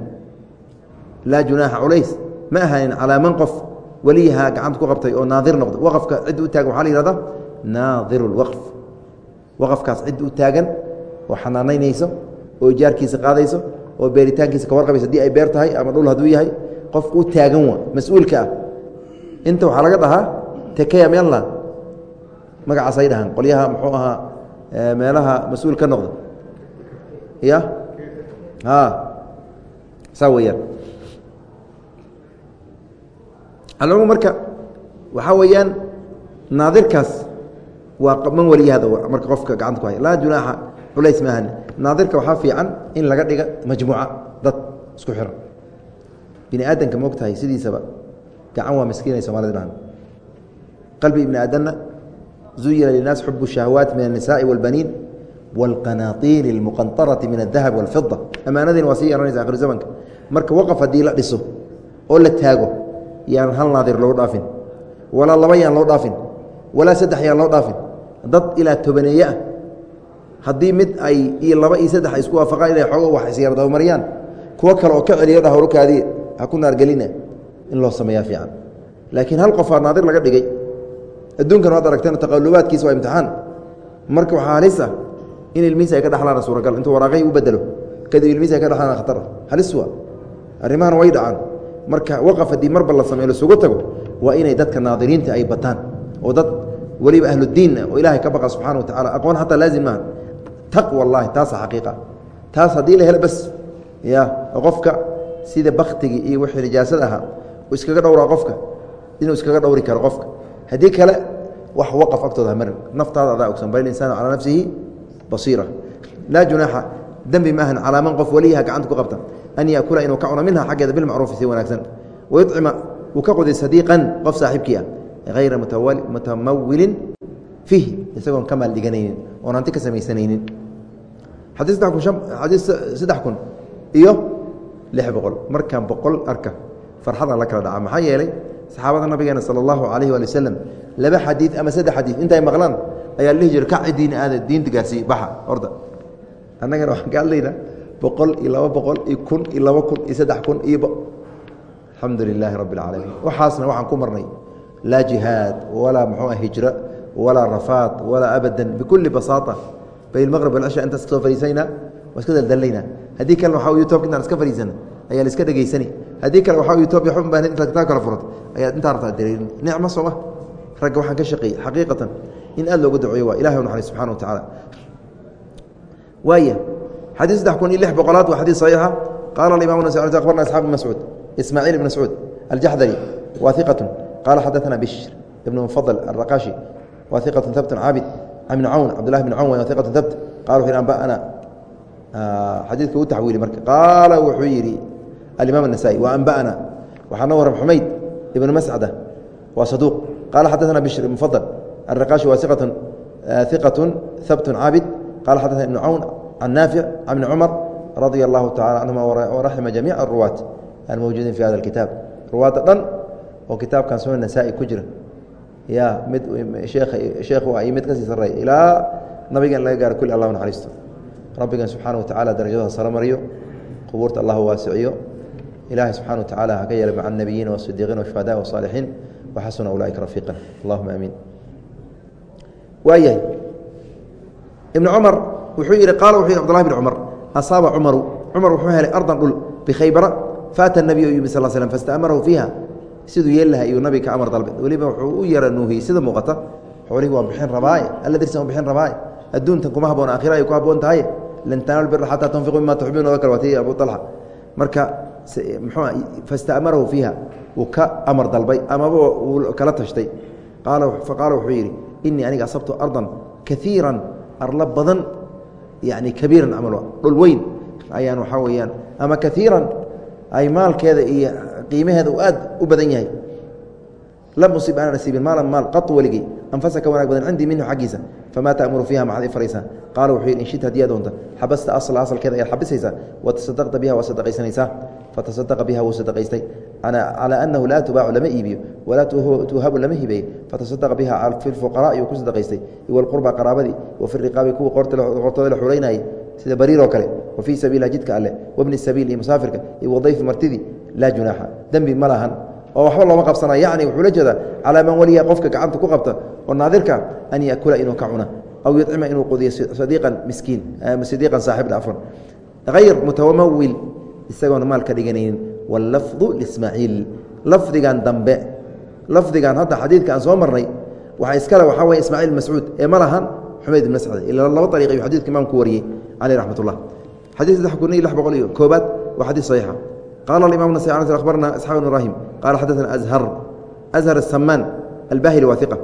laa junaaxa culays ma ahanin calaa man qof weliyahaa gacanta ku qabtay oo naadir noqda waqafka cidda u taagan waxaa la yihahda naadir اlwaqf waqafkaas cidda u taagan oo xanaanaynayso oo ijaarkiisa qaadayso oo beeritaankiisa ka warqabayso haddii ay beer tahay ama dhul hadduu yahay qofka u taagan wa mas'uulka ah. Inta waxaa laga dhahaa tekeya meelna magacaas ay dhahaan qolyaha muxuu ahaa meelaha mas'uul ka noqda. Ya saa weeyaan. Almu marka waxaa weeyaan naadirkaas waa man weliyahada marka qofka gacanta ku haya. Laa junaaxa culays maahan naadirka waxaa fiican in laga dhiga majmuuca dad isku xiran bini aadamka maog tahay sidiisaba gacan waa miskiinay somalida dhahan qalbi ibni aadanna zuyina linaas xubu shahawaat min الnisaءi wاlbaniin wاlqanaطiiri اlmuqanطarati min الdahab wاlfida ammaanadiina waa sii yaranaysa akhiru zamanka marka waqaf haddii la dhiso oo la taago yaan hal naadir loo dhaafin walaa laba yaan loo dhaafin walaa saddex yaan loo dhaafin dad ilaa tobaneeye ah haddii mid ay iyo laba iyo saddex isku waafaqaan inay xoogo wax isyardabamaryaan kuwo kale oo ka celiyo dha howlkaadii ha ku naargelina in loo sameeyaa fiican. Laakiin hal qofaa naadir laga dhigay. Adduunkan waad aragteen taqalubaadkiisa waa imtixaan. Marka waxaa halis ah in ilmihiisa ay ka dhexlaan suuragal. Intuu waraaqahi u bedelo kadib ilmihiisa ay ka dhexlaan khatar halis waa. Arrimahan way dhacaan. Marka waqaf haddii marba la sameyo lasugu tago waa inay dadka naadiriinta ay bataan. Oo dad weliba ahludiinna oo ilaahay ka baqa subxana wa tacala aqoon xataa laazim maaha taqwa allahi taasa xaqiiqa. Taas haddii la helo bas. Ya qofka sida baktigii iyo wixii nijaasad ahaa uu iskaga dhowraa qofka inuu iskaga dhowri karo qofka. Haddii kale wax waqaf agtooda hamarin naftaada adaa ogsan bal insaanu calaa nafsihi basiira. Laa junaaxa dembi maahan calaa man qof weliyaha gacanta ku qabta. An yakula inuu ka cuno minha xaggeeda bilmacruufi si wanaagsan. Wayucima uu ka quday sadiiqan qof saaxiibkii ah hayra mutamawilin fiih isagoon ka maal dhiganaynin oon hanti ka samaysanaynin saddex iyo markaan boqol arka farxadan la kala dhaca maxaa yeelay saxaabada nabigeena sala allahu calayhi waali wasalam laba xadiid ama saddex xadiid intay maqlaan ayaa la dhihi kaci diin aada diinta gaarsiiye baxa orda. Annagana waxaan ka hadlaynaa boqol iyo laba boqol iyo kun iyo laba kun iyo saddex kun iyo alxamdu lilaahi rabbi اlcaalamiin waxaasna waxaan ku marnay laa jihaad walaa muxuu ah hijro walaa rafaad walaa abadan bikulli basaata bayn maqrib walcisha intaas ka soo fariisanayna waa iska daldalaynaa haddii kalena waxaa youtubka intaan iska fariisana ayaa la iska dhegaysani. Haddii kale waxaa youtubya xubn baa intaad kala furat ayaad intaa rabtaa dareerin nicmo sooma ragga waxaan ka shaqeeyey xaqiiqatan in aad loogu duceeyo waa ilahi u naxariis subxana wa tacaala waaya xadiis saddex kun iyo lix boqolaad waa xadiis saxiixa. Qaala alimam abarna asxaab ibn mascuud ismaaciil ibn mascuud aljaxdari waa iqatu qaala xadaثana bishr ibn mufadl alraqashi waa iqatu habtun caabid ibn cawn cabdillahi bn cawn waa iqatu habt qala wuxu yhi anba'ana xadiidka u taxwiili marka qaala wuxuu yidhi alimaam النasaaئي wa anba'ana waxaa noo waram xumayd ibn mascada waa saduuq qaala xadaثana bishr ibn mufadl الraqashi waa iqaة habtun caabid qala xadaثana ibn cawn can naafic can ibni cumar radia allahu tacala canhuma waraxima jamiic aruwaat almawjuudiin fi hada اkitaab ruwaadda dhan oo kitaabkan sunan nasaa-i ku jira ya mid sheekhu ay mid ka sii sareey ilaa nabigan laga gaaro kulli allah naxariisto rabbigan subxaana wa tacala darajadaha saro mariyo qubuurta allah waasiciyo. Ilaahay subxana wa tacala haka yeela maca anabiyiina wasidiiqiin washuhada wasaalixiin waxasuna ulaaika rafiiqan. Allahuma aamiin waayahay ibn cumar wuxuu yihi qaala wuxuu yih cbdulahi bn cumar asaaba cumaru cumar wuxuu helay ardan dhul bikhaybara faata nabiy yimi sal slm fastaamarahu fiiha siduu yeel laha iyuu nabiga ka amar dalbe weliba wuxuu u yara nuuhiyey sida muuqata xoolihii waa bixin rabaaye alla dirsan u bixin rabaaye adduuntan kuma haboon aakhira ay ku haboon tahay. Lan tanaalu bira xataa tunfiquu mima tuxibuun oda kale waati abu alxa marka muxuu fastaamarahu fiiha wuu ka amar dalbay amaba uu kala tashtay. Faqaala wuxuu yidhi inii aniga asabtu ardan kaiiran arlo badan yani kabiiran camal dhul weyn. Ayaan waxaa weeyaan ama kaiiran ay maalkeeda iyo qiimaheeda uu aad u badan yahay. Lam usib ana nasiibin maalan maal qatu weligey anfasa ka wanaag badan cindii minhu xaggiisa. Famaa ta'muru fiiha maxaad i faraysaa? Qaala wuxuu yidhi in shita haddii aad doonta xabasta asla asalkeeda ayaad xabisaysaa? Watasadaqta biha waa sadaqaysanaysaa? Fatasadaqa biha wuu sadaqaystay. Calaa annahu laa tubaacu lama iibiyo. Walaa tuuhabu lama hibeeyo. Fatasadaqa biha fi lfuqaraa ayuu ku sadaqaystay. Iwalqurba qaraabadii wa fi riqaabi kuwa qortooda la xuraynayay sida bariiroo kale. Wa fii sabiiliha jidka alleh wabni sabiil iyo musaafirka. Iyo wadayfi martidii laa junaaxa. Dembi ma lahan. Oo waxba looma qabsanayo. Yacni wuxuu la jeedaa calaa man waliya qofka gacanta ku qabta oo naadirka an yakula inuu ka cuna aw yucima inuu qudiyo sadiiqan miskiin sadiiqan saaxib afan hayr mutamawil isagoon maal ka dhiganaynin wallafdu lismaaciil lafdigan dambe lafdigan hadda xadiidka aan soo marnay waxaa iskale waxaa weye ismaaciil mascuud ee ma lahan xumayd ibn sacd ila laba ariiq ayuu xadidka imaamku wariyey caleyh raxmat ullah xadid saddex kun iyo lix boqol iyo koobaad waa xadiid saxiixa qala imam nas abarna isxaaq bn ibrahim qala xadaana azhar azhar asamaan albahili waa iqa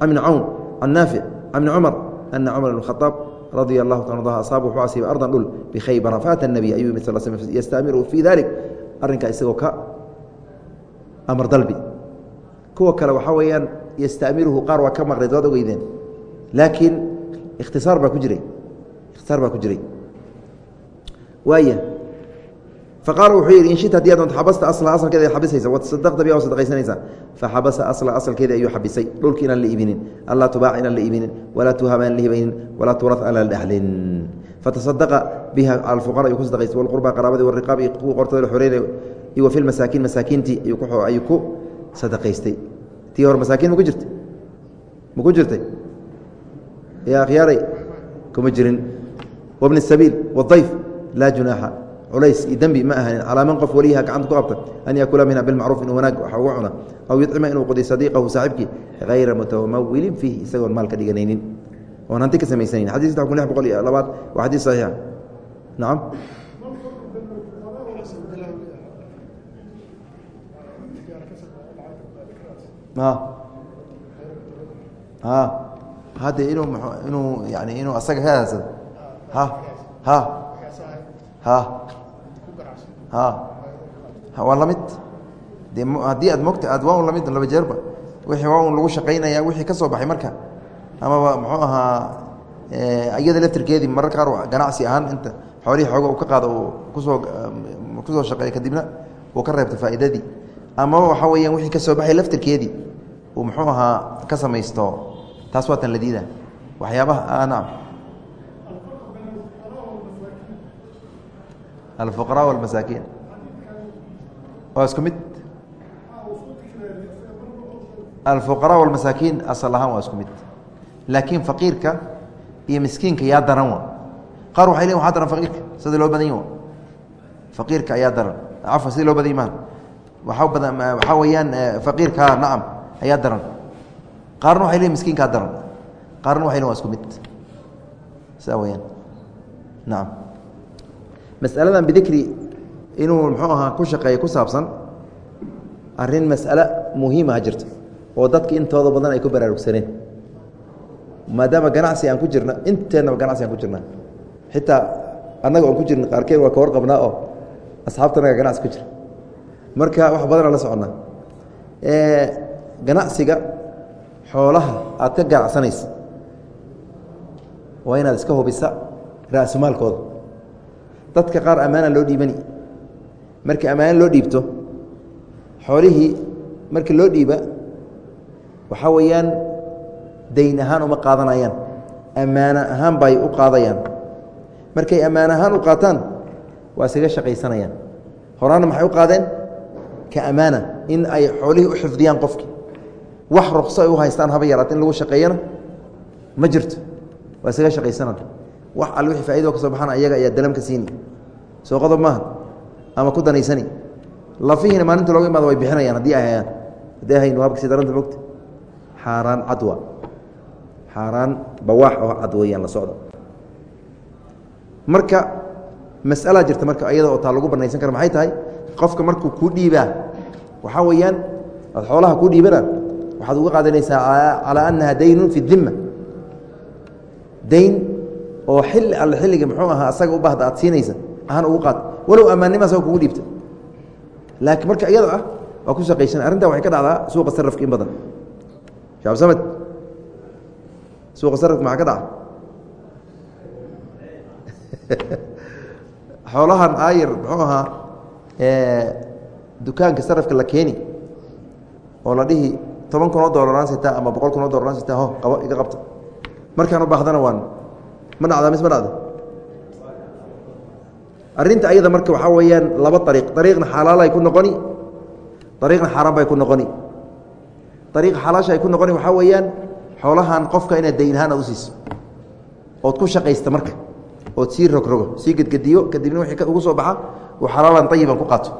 can bni cawn can naafic can bni cumar ana cumar bn khaaab radia allahu ta asaaba wuxuu asiibay ardan dhul bikhaybara faata nabiy ayuu yimid sal sl yastamiru fii dalik arrinkaa isagoo ka amar dalbi kuwa kale waxaa weeyaan yastamiruhu qaar waa ka maqleed waad ogeydeen laakiin ikhtisaar baa ku jiray ikhtisaar baa ku jiray waaya faqaala wuxuu yidhi in shita haddii ad doonto xabasta asla asalkeeda ay xabisaysa watasadaqta biha waa sadaqaysanaysaa faxabasa asla asalkeeda ayuu xabisay dhulki inaan la iibinin allaa tubaac inaan la iibinin walaa tuhaba aan la hibaynin walaa turad aan la dhexlin fatasadaqa biha cala alfuqara ayuu ku sadaqaystay walqurba qaraabadii wariqaabi iyo kuwa qortooda la xoreynay iyo wa fi lmasaakiin masaakiintii ayuu ku sadaqaystay tii hore masaakiin maku jirta maku jirtay ya akhyaaray kuma jirin wabni sabiil wadayf laa junaaxa culays iyo dembi ma ahanin calaa man qof waliyaha gacanta ku qabta an yakula minha bilmacruuf inuu wanaag wax uga cuna aw yucima inuu qudiy sadiiqahu saaxibkii hayra mutamawilin fiih isagoon maal ka dhiganaynin. Oon hanti ka samaysanayn xadis saddex kun lix boqol iyo labaad waa xadiis saxiixa nacam hadde inuu inuu yani inuu asaga ka haadsado ha. Ha. Ha waa la mid. De haddii aad mogta aad waa un la mid laba jeerba. Wixii waa un lagu shaqaynaya wixii ka soo baxay marka. Amaba muxuu ahaa iyada laftirkeedii marar qaar ganacsi ahaan inta xoolihii xooga uu ka qaado uu ku soo ku soo shaqeeya kadibna uu ka reebta faa'iidadii. Amaba waxaa weeyaan wixii ka soo baxay laftirkeedii uu muxuu ahaa ka samaysto. Taas waa tan la diida waxyaabaha nacam alfuqaraa walmasaakiin waa isku mid alfuqaraa walmasaakiin asal ahaan waa isku mid laakiin faqiirka iyo miskiinka yaa daran wa qaar waxay leyin waa daran faqiirka sida loo badan yahi faqiirka ayaa daran cafwan sida loo badan yahi maa waxaa badan waxaa weeyaan faqiirka nacam ayaa daran qaarna waxay leyin miskiinkaa daran qaarna waxay leyin waa isku mid saa weyaan nacam masaladan bidikri inuu muxuu ahaa ku shaqeeya ku saabsan arrin mas'ale muhiimaha jirto oo dadka intooda badan ay ku baraarugsaneen maadaama ganacsi aan ku jirna inteennaba ganacsi aan ku jirna. Xitaa annaga oon ku jirna qaarkeen waa ka warqabnaa oo asxaabtanaga ganacsi ku jira. Marka wax badana la soconnaa ganacsiga xoolaha aad ka ganacsanaysa waa inaad iska hubisa ra'sumaalkooda dadka qaar ammaana loo dhiibani. Markii ammaano loo dhiibto xoolihii markii loo dhiiba waxaa weeyaan dayn ahaan uma qaadanayaan ammaano ahaan bay u qaadayaan. Markay ammaan ahaan u qaataan waa isaga shaqaysanayaan. Horaana maxay u qaadeen? Ka ammaana in ay xoolihii u xifdiyaan qofkii wax rukso ay u haystaan haba yaraat in lagu shaqeeyana? Ma jirto. Waa isaga shaqaysanan wax alle wixii faa'ido ka soo baxana ayaga ayaa dalamka siini soo qodob maaha? Ama ku danaysani? Lafihiina maalinta looga imaado way bixinayaan haddii ay hayaan. Haddii ay hayn waabka si daranta mogta xaaraan cadwa. Xaaraan bawaax oo cad weeyaan la socda marka mas'alaa jirta marka iyada oo taa lagu banaysan kara maxay tahay? Qofka markuu kuu dhiibaa waxaa weeyaan aad xoolaha kuu dhiibana waxaad uga qaadanaysaa calaa annaha daynun fi dimma dayn oo xilli alle xilliga muxuu ahaa asaga u baahda aad siinaysa ahaan ugu qaad. Walow ammaannima asagoo kugu dhiibta. Laakiin marka iyada ah waa ku shaqaysan. Arrintaa waxay ka dhacdaa suuqa sarafka in badan. Shee absamed suuqa sarafka maxaa ka dhaca? Xoolahan aayar muxuu ahaa dukaanka sarafka la keeni oo la dhihi toban kun oo dolaraan sitaa ama boqol kun oo dolaraan sitaa ho qabo iga qabta. Markaan u baahdana waan ma dhacdaa mis ma dhacda arrinta ayada marka waxaa weeyaan laba ariiq ariiqna xalaalay ku noqoni ariiqna xaaraan bay ku noqoni. Ariiqa xalaasha ay ku noqoni waxaa weeyaan xoolahan qofka inaad daynhaan aad u siiso. Ood ku shaqaysta marka ood sii rogrogo sii gedgediyo kadibna wixii ugu soo baxa uu xalaalan ayiban ku qaato.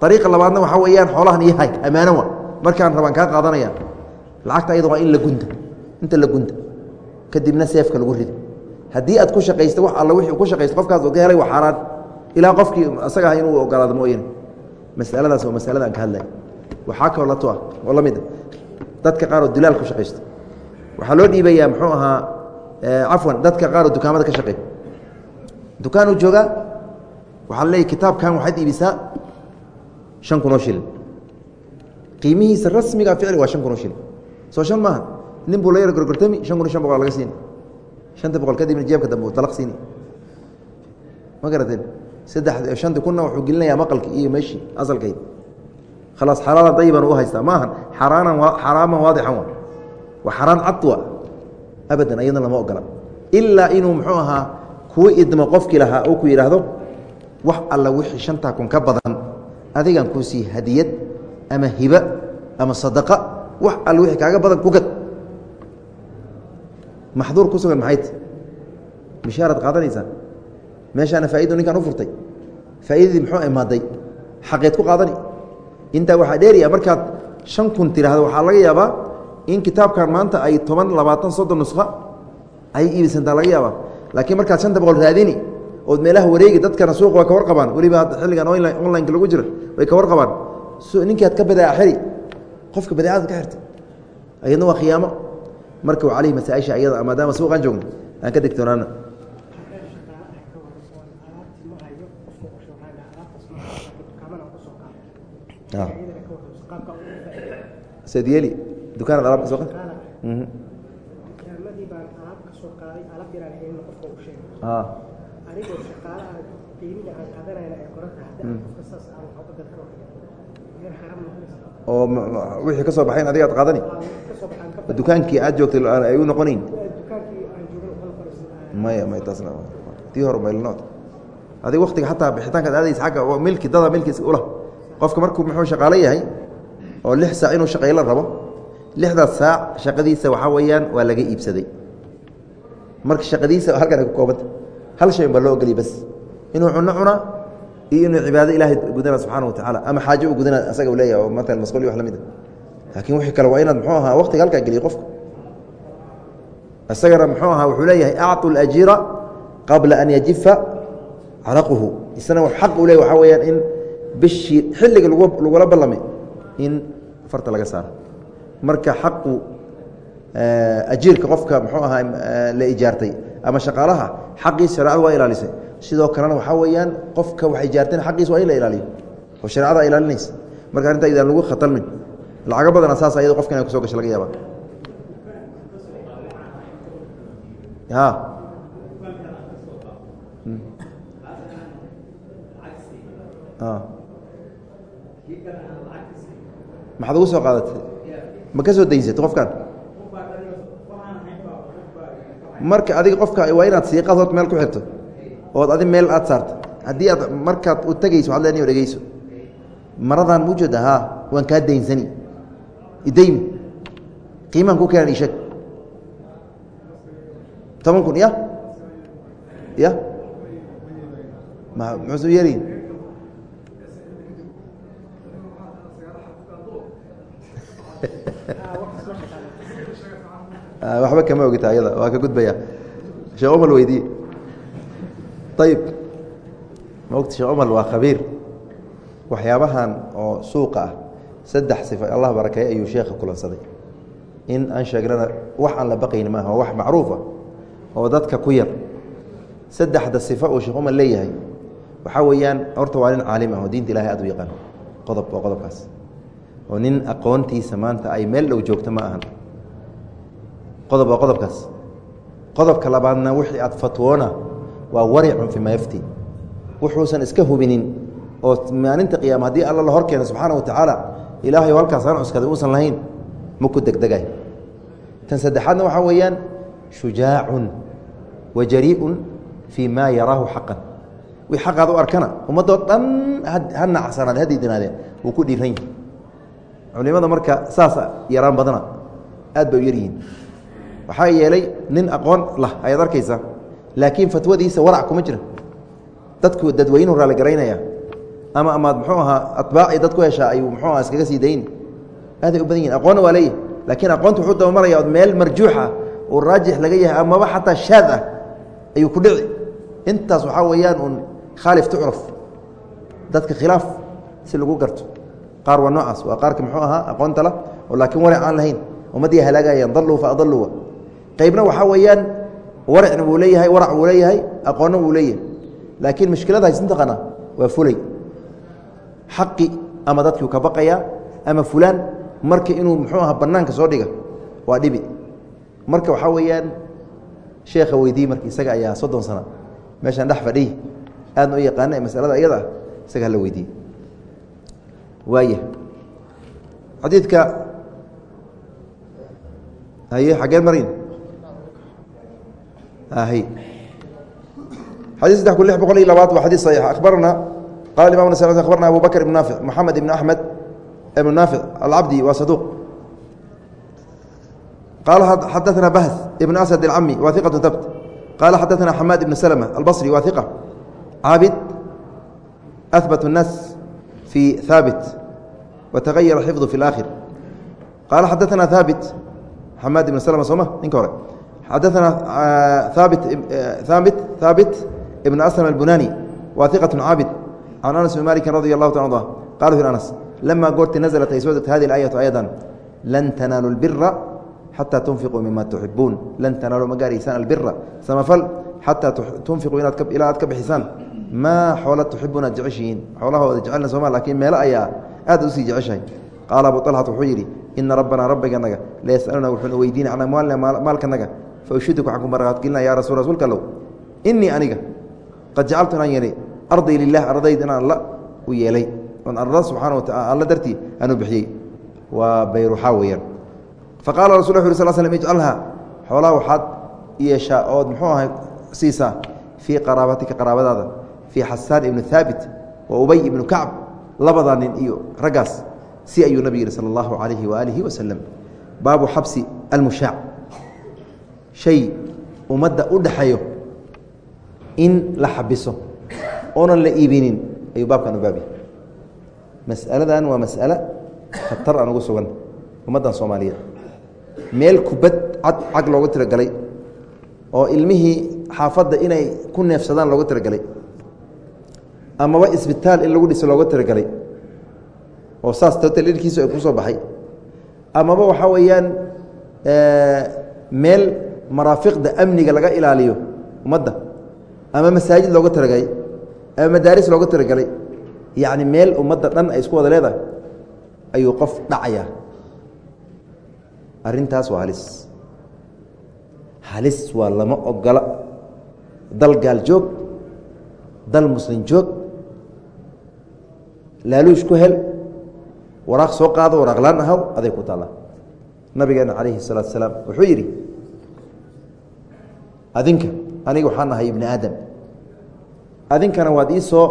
Ariiqa labaadna waxaa weeyaan xoolahan iyo hay ammaano wa markaan rabaan kaa qaadanaya lacagta ayada waa in la gunta inta la gunta kadibna seefka lagu rido haddii aad ku shaqaysta wax alla wixii ku shaqaysta qofkaas oo ka helay waa xaaraan ilaa qofkii asaga ah inuu ogolaado mooyane masaladaas waa masalada aan ka hadlay. Waxaa kaloo lato ah oo la mid a. Dadka qaar oo dulaal ku shaqaysta. Waxaa loo dhiibayaa muxuu ahaa cafwan dadka qaar oo dukaamada ka shaqeey dukaan uu joogaa waxaa la leeyahy kitaabkan waxaad iibisaa shan kun oo shilin. Qiimihiisa rasmiga ficli waa shan kun oo shilin. Soo shan maaha nin buu la yar gorgortami shan kun shan boqol laga siini. Shanta boqol kadibna jeebka dambe dalaq siini. Ma garateen saddex shanti kunna wuxuu gelinayaa maqalki iyo meeshii asalkeyd khalaas xalaalan dayiban u haystaa. Ma ahan xaraanan xaraaman waadixan wa? Waa xaraan cadwa abadan ayadna lama ogola. Ilaa inuu muxuu ahaa kuu idmo qofkii lahaa uu ku yidhaahdo wax alla wixii shantaa kun ka badan adigan kuu sii hadiyad ama hiba ama sadaqa wax alla wixii kaaga badan ku gad maxduur ku sugan maxayt mishaaraad qaadanaysaa meeshaana faa'ido ninkaan u furtay. Faa'iidadii muxuu imaaday? Xaqeed ku qaadani. Intaa waxaa dheeriya markaad shan kun tidhaahdo waxaa laga yaabaa in kitaabkan maanta ay toban labaatan soddon nusqa ay iibisantaa laga yaabaa. Laakiin markaad shanta boqol raadini ood meelaha wareegi dadkana suuqa waa ka warqabaan weliba hadda xilligan onlineka lagu jiro way ka warqabaan ninkaad ka badaaca xiri qofka badeecada ka xirta. Ayadna waa khiyaamo marka caleyhi masaaisha ayada maadaama suuqaan joogno aan ka degtoonaana sadyeli dukaanaad alaab ka soo dukaamadii oo wixii ka soo baxayn qaadani soo baxaan ka dukaankii aad joogtay ay u noqonayn? Maya may taasna tii hore maylnood adiga waktiga xataa bixitaankaad aadaysa agga milki dada milkiis ula. Qofka markuu muxuu shaqaalo yahay oo lix saac inuu shaqeeyo la rabo lixdaas saac shaqadiisa waxaa weeyaan waa laga iibsaday. Marka shaqadiisa halkan ay ku koobanta hal shay baa loo ogoliy bas. Inuu cuno cuna iyo inuu cibaado ilaahay gudana subxaana watacaala ama xaajo u gudana asaga u leeyahay oo maala masquul wax la mid a laakiin wixii kale waa inaad muxuu ahaa waktiga halkaa geliyo qofka isagana muxuu ahaa wuxuu leeyahay acطu اlأjiira qabla an yajifa caraquhu isna xaq u leey waxaa weyaan in bishii xilliga lagula ballamay in farta laga saaro marka xaqu ajiirka qofka muxuu ahaa la ijaartay ama shaqaalaha xaqiis shareecadu waa ilaalisay sidoo kalena waxaa weeyaan qofka wax ijaartayna xaqiis waa in la ilaaliyo oo shareecada ilaalinaysa. Marka arrinta idaan lagu khatalmin. Lacago badana saas ayado qofka inay kuso gasho laga yaaba a maxaad ugu soo qaadatay? Ma ka soo daysatay qofkan? Marka adiga qofka waa inaad siiqaad hort meel ku xirto ood adi meel aad saarto. Haddii aad markaad u tegayso waxad leenayo dhegeyso maradan mu jeeda haa waan kaa daynsani. Idaymi qiimahan ku keenan isheg toban kun ya ya muxuusu yeelin waxba kama ogita ayada waa ka gudbaya. Sheekh umal weydiye ayib maogta sheekh umal waa khabiir. Waxyaabahan oo suuqa ah. Saddex sifa allah barakeeye ayuu sheekha kulansaday. In aan sheegnana wax aan la baqayni maaha waa wax macruufa oo dadka ku yar. Saddexda sifa uu sheekh umal leeyahay waxaa weeyaan horta waa nin caalim ah oo diinta ilahay aad u yaqaan. Qodob waa qodobkaas. Oo nin aqoontiisa maanta ay meel dhow joogto ma ahan waa waricun fii ma yafti wuxuusan iska hubinin oo maalinta qiyaama haddii alla la hor keena subxaana wa tacaala ilaahay oo halkaas cuskaday uusan lahayn ma ku degdegay. Tan saddexaadna waxaa weeyaan shujaacun wa jarii'un fii maa yaraahu xaqan. Wi xaqaad u arkana ummaddoo dhan ha nacsanaade ha diidanaadeen wuu ku dhiiran yahi culimada marka saasa yaraan badana aad bay u yaryihiin waxaa yeelay nin aqoon lah ayaad arkaysaa laakiin fatwadiisa warac kuma jira. Dadku dadweynuhu raalligaraynaya. Ama amaad muxuu ahaa atbaacii dad ku heshaa ayuu muxuu aha iskaga sii dayn. Aaday u badan yihiin aqoonna waa leeyahy laakiin aqoonta wuxuu dabamaraya od meel marjuuxa uu raajix laga yahay amaba xataa shaad ah ayuu ku dhici. Intaas waxaa weeyaan uun khaalif tucraf dadka khilaaf si lagu garto. Qaar waa noocaas waa qaarka muxuu ahaa aqoonta lah oo laakiin warac aan lahayn. Ummaddii halaagayaan dalluu fa adalluwa qaybna waxaa weeyaan waracna wuu leeyahay warac wuu leeyahay aqoonna wuu leeyahay. Laakiin mushkilada haysan taqaana waa fulay. Xaqi ama dadkiu ka baqayaa ama fulaan marka inuu muxuu aha banaanka soo dhiga waa dhibi. Marka waxaa weeyaan sheekha weydii marka isaga ayaa soddon sana meeshaan dhex fadhiy aadna u yaqaana ee masalada iyada ah isaga hala weydiiye waaya xadiidka haye xaggeen marin xadيث saddex kun lix boqol iyo labaad waa xadيث صaيح akhbarna qala imam ن akhbarna abu bakr ibn naafic moxamed ibn axmed ibn naafic alcabdi waa saduq qala xadaثna bahث ibn asad الcami wa ثiqaة habt qala xadaثna xamaad ibn slmة albصri wa ثiqة caabid أhbat الnaas fi haabit watagayara xifظu fi اlآkhir qala xadaثna haabit xamaad ibn slm sooma ninka hore xadaثna haabit haabit haabit ibn aslm albunani wa iqaة caabid can anas bn maliki radi اllahu ta a qala fi anas lama goorti naزlat ay soo degta hadi اaayatu ayadan lan tanaalu اlbira xataa tunfiquu mima tuxibuun lan tanaaluu ma gaaraysaan albira samafal xataa tunfiquu ilaa aad ka bixisaan maa xoola tuxibuuna ad jeceshihiin xoolahooda jecelna sooma lakiin meelo ayaa aad usii jeceshahay qaala abu طalxat wuxuu yidhi ina rabbanaa rabbiganaga layasaluna wuxuuna weydiina can amwaalina maalkanaga faushiduku waxaan ku marhaadgelina ya rasul rasuulka inii aniga qad jacaltu inaan yeelay ardii lilah ardayd inaan alla u yeelay oon alla subxana wataala alla dartii aan bixiyey waa bayruxaa weeyaan faqala rasul wu sl slm ijcalha xoolaha waxaad yeeshaa ood muxuu ahay siisaa fii qaraabatika qaraabadaada fii xasaan ibnu haabit wa ubay ibnu kacb labadaa nin iyo raggaas si ayuu nabig yihi sala allahu calayhi waaalihi wasalam baabu xabsi almushaac shay ummadda u dhaxeeyo in la xabiso oonan la iibinin ayuu baabkan u baabiya mas'aladan waa mas'ale khatar aan ugu sugan ummaddan soomaaliyeed meel kubad cad cag loogu tiragalay oo ilmihii xaafadda inay ku neefsadaan loogu tiragalay amaba isbitaal in lagu dhiso looga tiragalay oo saas totalkiisu ay ku soo baxay amaba waxaa weeyaan meel maraafiqda amniga laga ilaaliyo ummadda ama masaajid looga tiragalay ama madaaris looga tiragalay yacni meel ummadda dhan ay isku wada leedahay ayuu qof dhacayaa arrintaas waa halis. Halis waa lama ogola dal gaal joog dal muslim joog laaluush ku hel waraaq soo qaado waraaqlaan ahaw aday ku taalla. Nabigeena calayhi الsalaatu salaam wuxuu yidhi adinka aniga waxaan ahay ibni aadam. Adinkana waad ii soo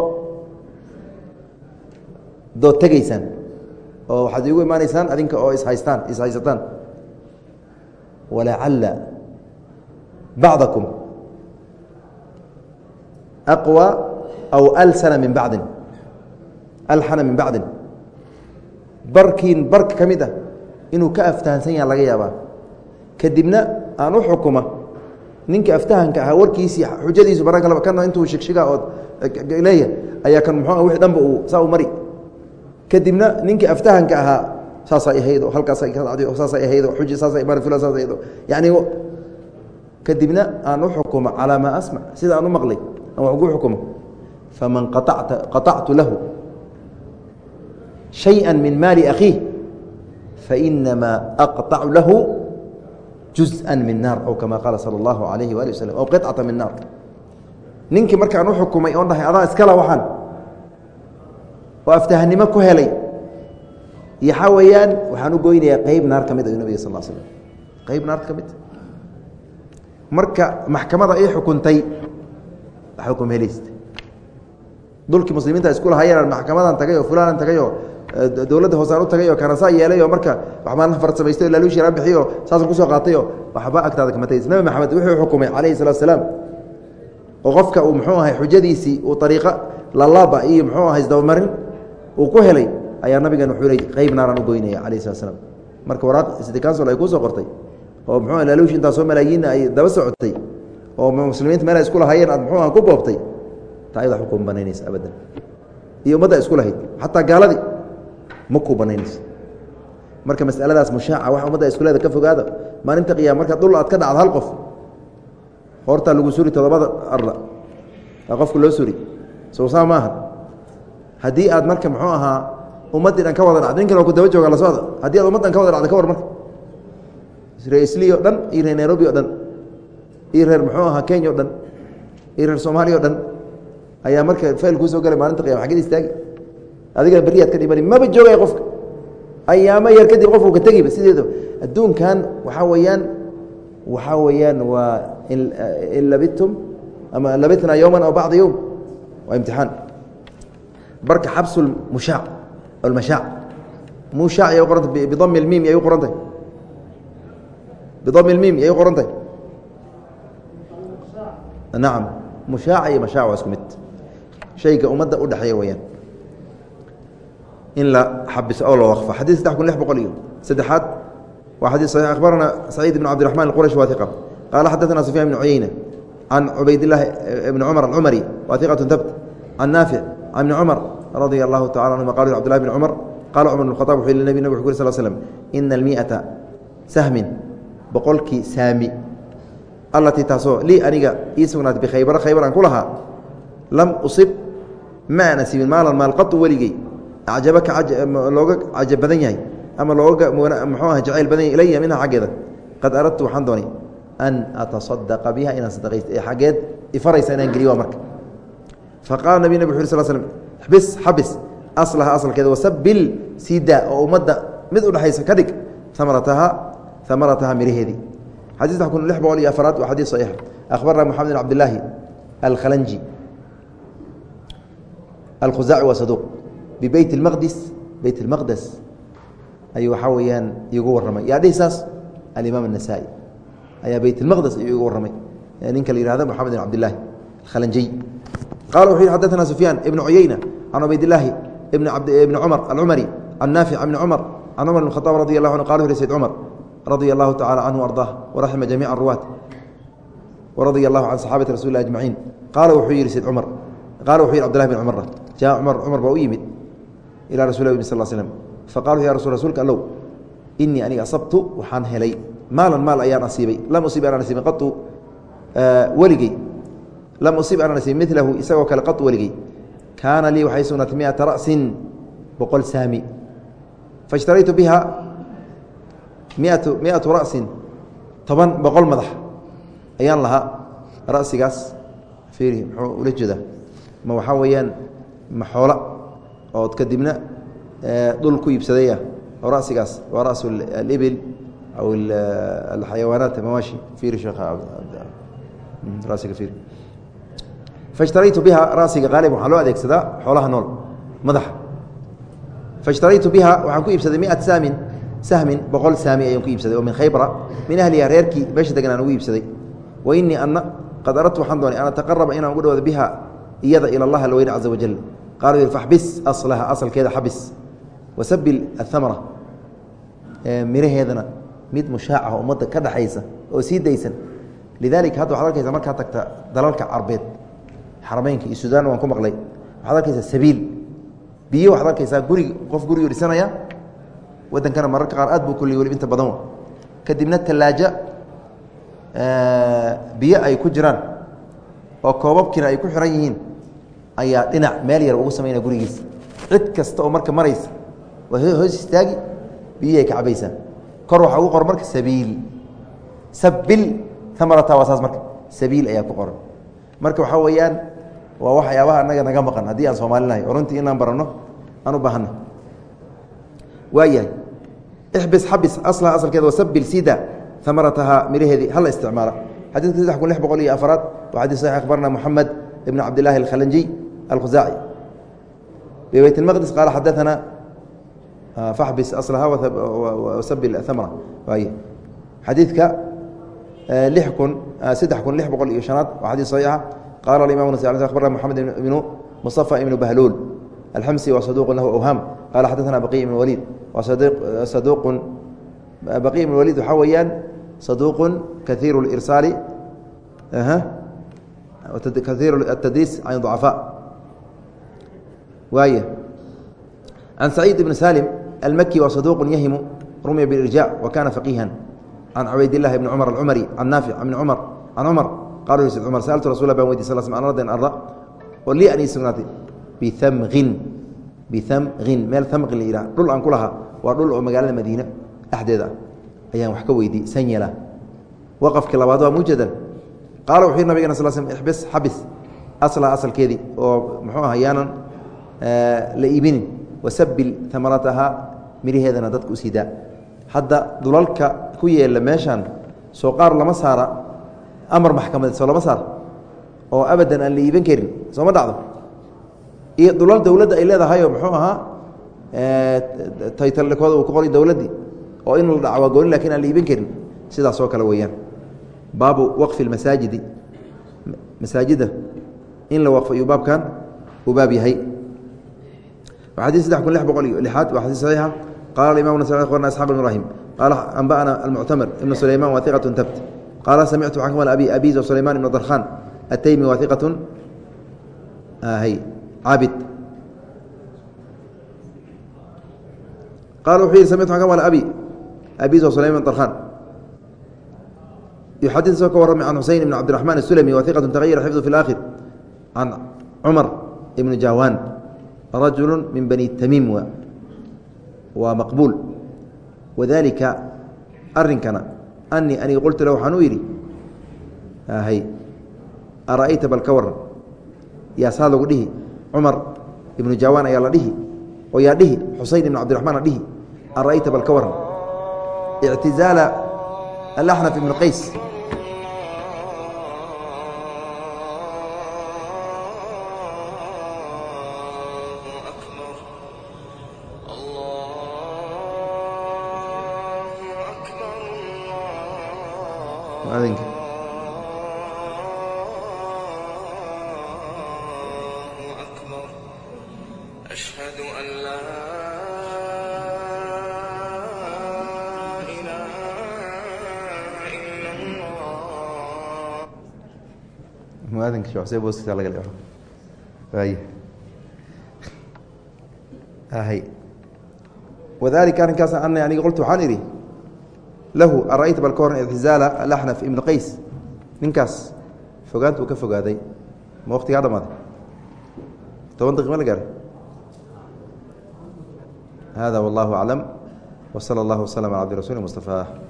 dood tegaysaan oo waxaad iigu imaanaysaan adinka oo ishaystaan ishaysataan walacala bacdakum aqwى aw alsana min bacdin. Alxana min bacdin. Barkiin barka ka mid ah inuu ka aftahansan yaha laga yaabaa. Kadibna aan u xukuma ninka aftahanka ahaa warkiisii xujadiisu baranka kana intuu shigshiga ood leeya ayaa kan muxuu wixii dhanba uu saa u mari kadibna ninka aftahanka ahaa saasay ahaydo halkaasay ka dhacday saasay ahaydo xuji saasay mari fulan saasay ahaydo yacni kadibna aan u xukumo calaa maa asmac sida aan u maqlay aan wax ugu xukumo faman qaacta qaطactu lahu shayئa min maali akhiih fainamaa aqطacu lahu juزa min naar aw kama qaala sal اllahu alayhi waali waslm aw qicata min naar ninkii markaan uxukumay oon dhahay adaa iskala waxaan oo aftahanimo ku helay waxaa weeyaan waxaan u goynayaa qeyb naar ka mid ayu nabiga sal slm qeyb naar ka mid marka maxkamada ii xukuntay xukum helist dhulkii muslimiinta iskula hayeenaan maxkamadan tagay oo fulaanan tagay oo dowladda hoosaan u tagay oo kanasaa yeelay oo marka waxbaan farsamaystay o laaluushi yara bixiy oo saasan ku soo qaatay oo waxba agtaada kama tagays nabi maxamed wuxuu xukumay calayhi salatu salaam oo qofka uu muxuu ahay xujadiisii uu ariiqa lalaaba iyo muxuu ahay isdabamarin uu ku helay ayaa nabigan wuxuu ley qeyb naaraan u goynaya calayhi salat slam marka waraaq city council ay kuusoo qortay oo muxuu laaluushi intaasoo malaayiinna ay daba socotay oo muslimiinta meel ay isku lahaayeen aad muxuu ku boobtay taa ayada xukuma banaynaysa abadan. Iyo ummadda isku lahayd. Xataa gaaladii ma kuu banaynayso marka masaladaas mushaaca wax ummadda isku leeda ka fogaada maalinta qiyaama marka dhul aad ka dhacdo hal qof hortaa lagu suri todobada arla aa qofka loo suri sowsaa maaha. Haddii aad marka muxuu ahaa ummaddii dhan ka wada dhacdo ninkan waa ku daba jooga la socda haddii aad ummaddan ka wada dhacdo ka war marka. Reer isli o dhan iyo reer nairobi o dhan iyo reer muxuu ahaa kenya o dhan iyo reer soomaaliya o dhan ayaa marka fail kuu soo galay maalinta qiyama xaggeed istaagi adigana beriyaad ka dhimani maba joogaya qofka. Ayaamo yar kadib qofku ka tegiba sideedo. Adduunkan waxaa weeyaan waxaa weeyaan waa in labidtum ama labitna yowman aw bacda yowm waa imtixaan. Marka xabsu mushaac almashaac mushaac yay u qorantay bidami lmiim yay u qorantahy bidami lmiim yay u qorantahy nacam mushaaca iyo mashaac waa isku mid. Shayga ummadda u dhexeeya weyaan in la xabiso oo la waqfo xadii saddex kun lix boqol iyo saddexaad. Waa xadii saxiix akhbarana saciid ibn cabdiraxman alqurash waa iqa qaala xadaثna sufyan ibn cuyeyna can cubaydillaahi ibni cumar alcumari waa iqatun tabt can naafic can ibni cumar radia allahu tacala anhuma qala cbdillahi bn cumar qaala cumar bn wuxuu yili nebi nabg wuxu uri sal slm ina almiata sahmin boqolkii saami allatii taasoo lii aniga ii sugnaatay bikhaybara khaybar aan ku lahaa lam usib ma ana siibin maalan maal qatu weligey acjabaka looga cajab badan yahay ama looga muxuu ah jacayl badan yahy ilaya minha xaggeeda qad aradtu waxaan doonay an atasadaqa biha inaan sadaqaysto ee xaggeed ifaraysa inaan geliyo waa marka faqala nabi nabig uri sl slm xbis xabis aslaha asalkeeda wasabil sida oo ummadda mid udhexaysa ka dhig amarataha amarataha miraheedii xadii saddex kun lix boqol iyo afaraad waa xadii saxiix akhbarna moxamed cabdillaahi alkhalanji alkhuzaaci waa saduuq bibeyt اlmaqdis beyt اlmaqdes ayuu waxaa weeyaan igu warramay yaa dhihi saas alimaam الnasaa-i ayaa beyt اlmaqdes ayuu igu warramay ninka la yihahdo moxamed bin cabdillaahi alkhalanjiy qala wuxuu yihi xadaثna sufyaan ibn cuyeyna can cubaydillaahi ibni cumar alcumari can naafic ibni cumar can cumar bn khaaab radi allah anhu qala u sayd cumar radia allahu tacala canhu ardah waraxima jamiica ruwaat waradia allahu can saxaabati rasul lah ajmaciin qaala wuxuu yihi sayd cumar qaala wuxuu yihi cbdillahi bin cumar jaa cumar cumar baa u yimid ilaa rasul lah sal slm faqalu ya rasul rasuulka allow. Inii aniga asabtu waxaan helay. Maalan maal ayaan asiibay. Lam usib anaan asiibin qatu weligey lam usib anaan asiibin milahu isagoo kale qatu weligey kaana lii waxay sugnaatay miata ra'sin boqol saami. Faishtaraytu biha miatu miatu ra'sin toban boqol madax. Ayaan lahaa ra'sigaas fiiri muxuu ula jeedaa. Ma waxaa weeyaan ma xoola ood kadibna dhul ku iibsadaya. Oo rasigaas waa rasu alibil aw alxayawaanaat mawaashi rasiga fiiri faishtaraytu biha rasiga qaalib waxaa loo adeegsadaa xoolaha nool madaxa. Faishtaraytu biha waxaan ku iibsaday miat saamin sahmin boqol saami ayaan ku iibsaday oo min khaybra min ahliha reerkii meesha degan ugu iibsaday. Wa inii ana qad aradtu waxaan doonay an ataqaraba inaan ugu dhawado biha iyada ilى اllah alweyne caza wajal faxbis aslaha asalkeeda xabis. Wasabil ahamra miraheedana mid mushaacaha ummadda ka dhaxaysa oo sii daysan. Lidalika hadda waxad arkaysa markaa tagta dalalka carbeed xarameynka iyo sudan waan ku maqlay. Waxaad arkaysaa sabiil. Biyo waxaad arkaysaa gurig qof gurigu dhisanaya wadankana mararka qaar aad buu kuliy weli inta badan kadibna talaajo biyo ay ku jiraan. Oo koobabkiina ay ku xiran yihiin ayaa dhinac meel yar ugu samaynaya gurigiisa. Cid kasta oo marka maraysa waa hoos istaagi biyihay ka cabaysaa. Kor waxaa ugu qoran marka sabiil. Sabil amarata waa saas marka. Sabiil ayaa ku qoran. Marka waxaa weeyaan waa waxyaabaha anaga naga maqan. Haddii aan soomaalinahay oo runtii inaan baranno aan u baahana waayahay ixbis xabis aslaha asalkeeda wasabil sida amaratahaa miraheedii. Hala isticmaala. Xadidka saddex kun lix boqol iyo afaraad waa xadis saxix akhbarna moxamed ibn cabdillahi alkhalanjiy alkhusaaci bibeyt اlmaqdis qaala xadaثana faxbis aslaha wasabil amra waay xadiidka lix kun saddex kun lix boqol iyo shanaad waa xadis saxiixa qala imam abarna moxamed ibnu muصafa ibnu bahluul alxamsi wa saduq lahu awham qala xadaثana baqiy ibn waliid wa saduq baqiy ibn waliid waxaa weeyaan saduq kaiir اlirsaali kaiir atadriis can ضacafaa waay can saciid ibn salim almaki wa saduq yahimu rumya biirjac wa kana faqiihan. Can cubaydilahi bni cumar alcumari can naafic bni cumar can cumar qala ys cumar saaltu rasul ban weydi sal sl an radan arda oo lii an ii sugnaatay biamgin biamgin meel amqin la yidhaha dhul aan ku lahaa waa dhul oo magaalada madiine dhexdeeda ah ayaan wax ka weydiy sanyala waqafkii labaad waa mujadan. Qaala wuxuu yhi nabigana sal sl ixbis xabis asla asalkeedii oo muxuu aha yaanan la iibinin wasabil amaratahaa miraheedana dadka u hadda dulalka ku yeela meeshan soo qaar lama saara amar maxkamadeed soo lama saara oo abadan aan la iiban karin sooma dhacdo iyo dulal dowladda ay leedahayoo muxuu ahaa taytalkooda uu ku qoray dowladdii oo in la dhaca waa gooni laakiin aan la iiban karin sidaas oo kale weeyaan baabu waqfi اmasaajidi masaajida in la waqfo ayuu baabkan uu baab yahay xadيث سدح kun لح بqل iyo لحaad waa xadيث صحيixa qala imam أخبرna اسحاq بن ibrahيم qال أنbأna المcتmر iبن سليمان wa ثiqة tbt qala samictu xakم أbي أbيز وسليمان بن drخان التyمي wa ثiqة cabid qala wuxuu yihi samictu xakم أbي أbيز وسليمان بن drخان يxadث soo ka warramay can xuseين بن cبدiرحمن السلمي wa ثiqة تغyر xفظ في الآkhر can cmر بن jawاn rajul min bani tamiim waa maqbuul wadalika arinkana anii aniga qultu la waxaan u yidhi hy ara'ayta bal ka waran yaa saa lagu dhihi cumar ibnu jawaan ayaa la dhihi oo yaa dhihi xuseyn ibnu cabdiraxmaan a dhihi ara'ayta bal ka waran ictizaala alaxnaf ibnu qays muadinka shee xuseen booskiisa laga leexo waay hay wadalika arrinkaas ana aniga qultu waxaan idhi lahu ara'ayta bal ka ictizaala alaxnaf ibnu qays ninkaas fogaanta uu ka fogaaday ma waqtigaa dhamaaday toban daqiiq ma la gaaray hada wallahu aclam wsala allahu waslm ala cabdi rasuli mustafaah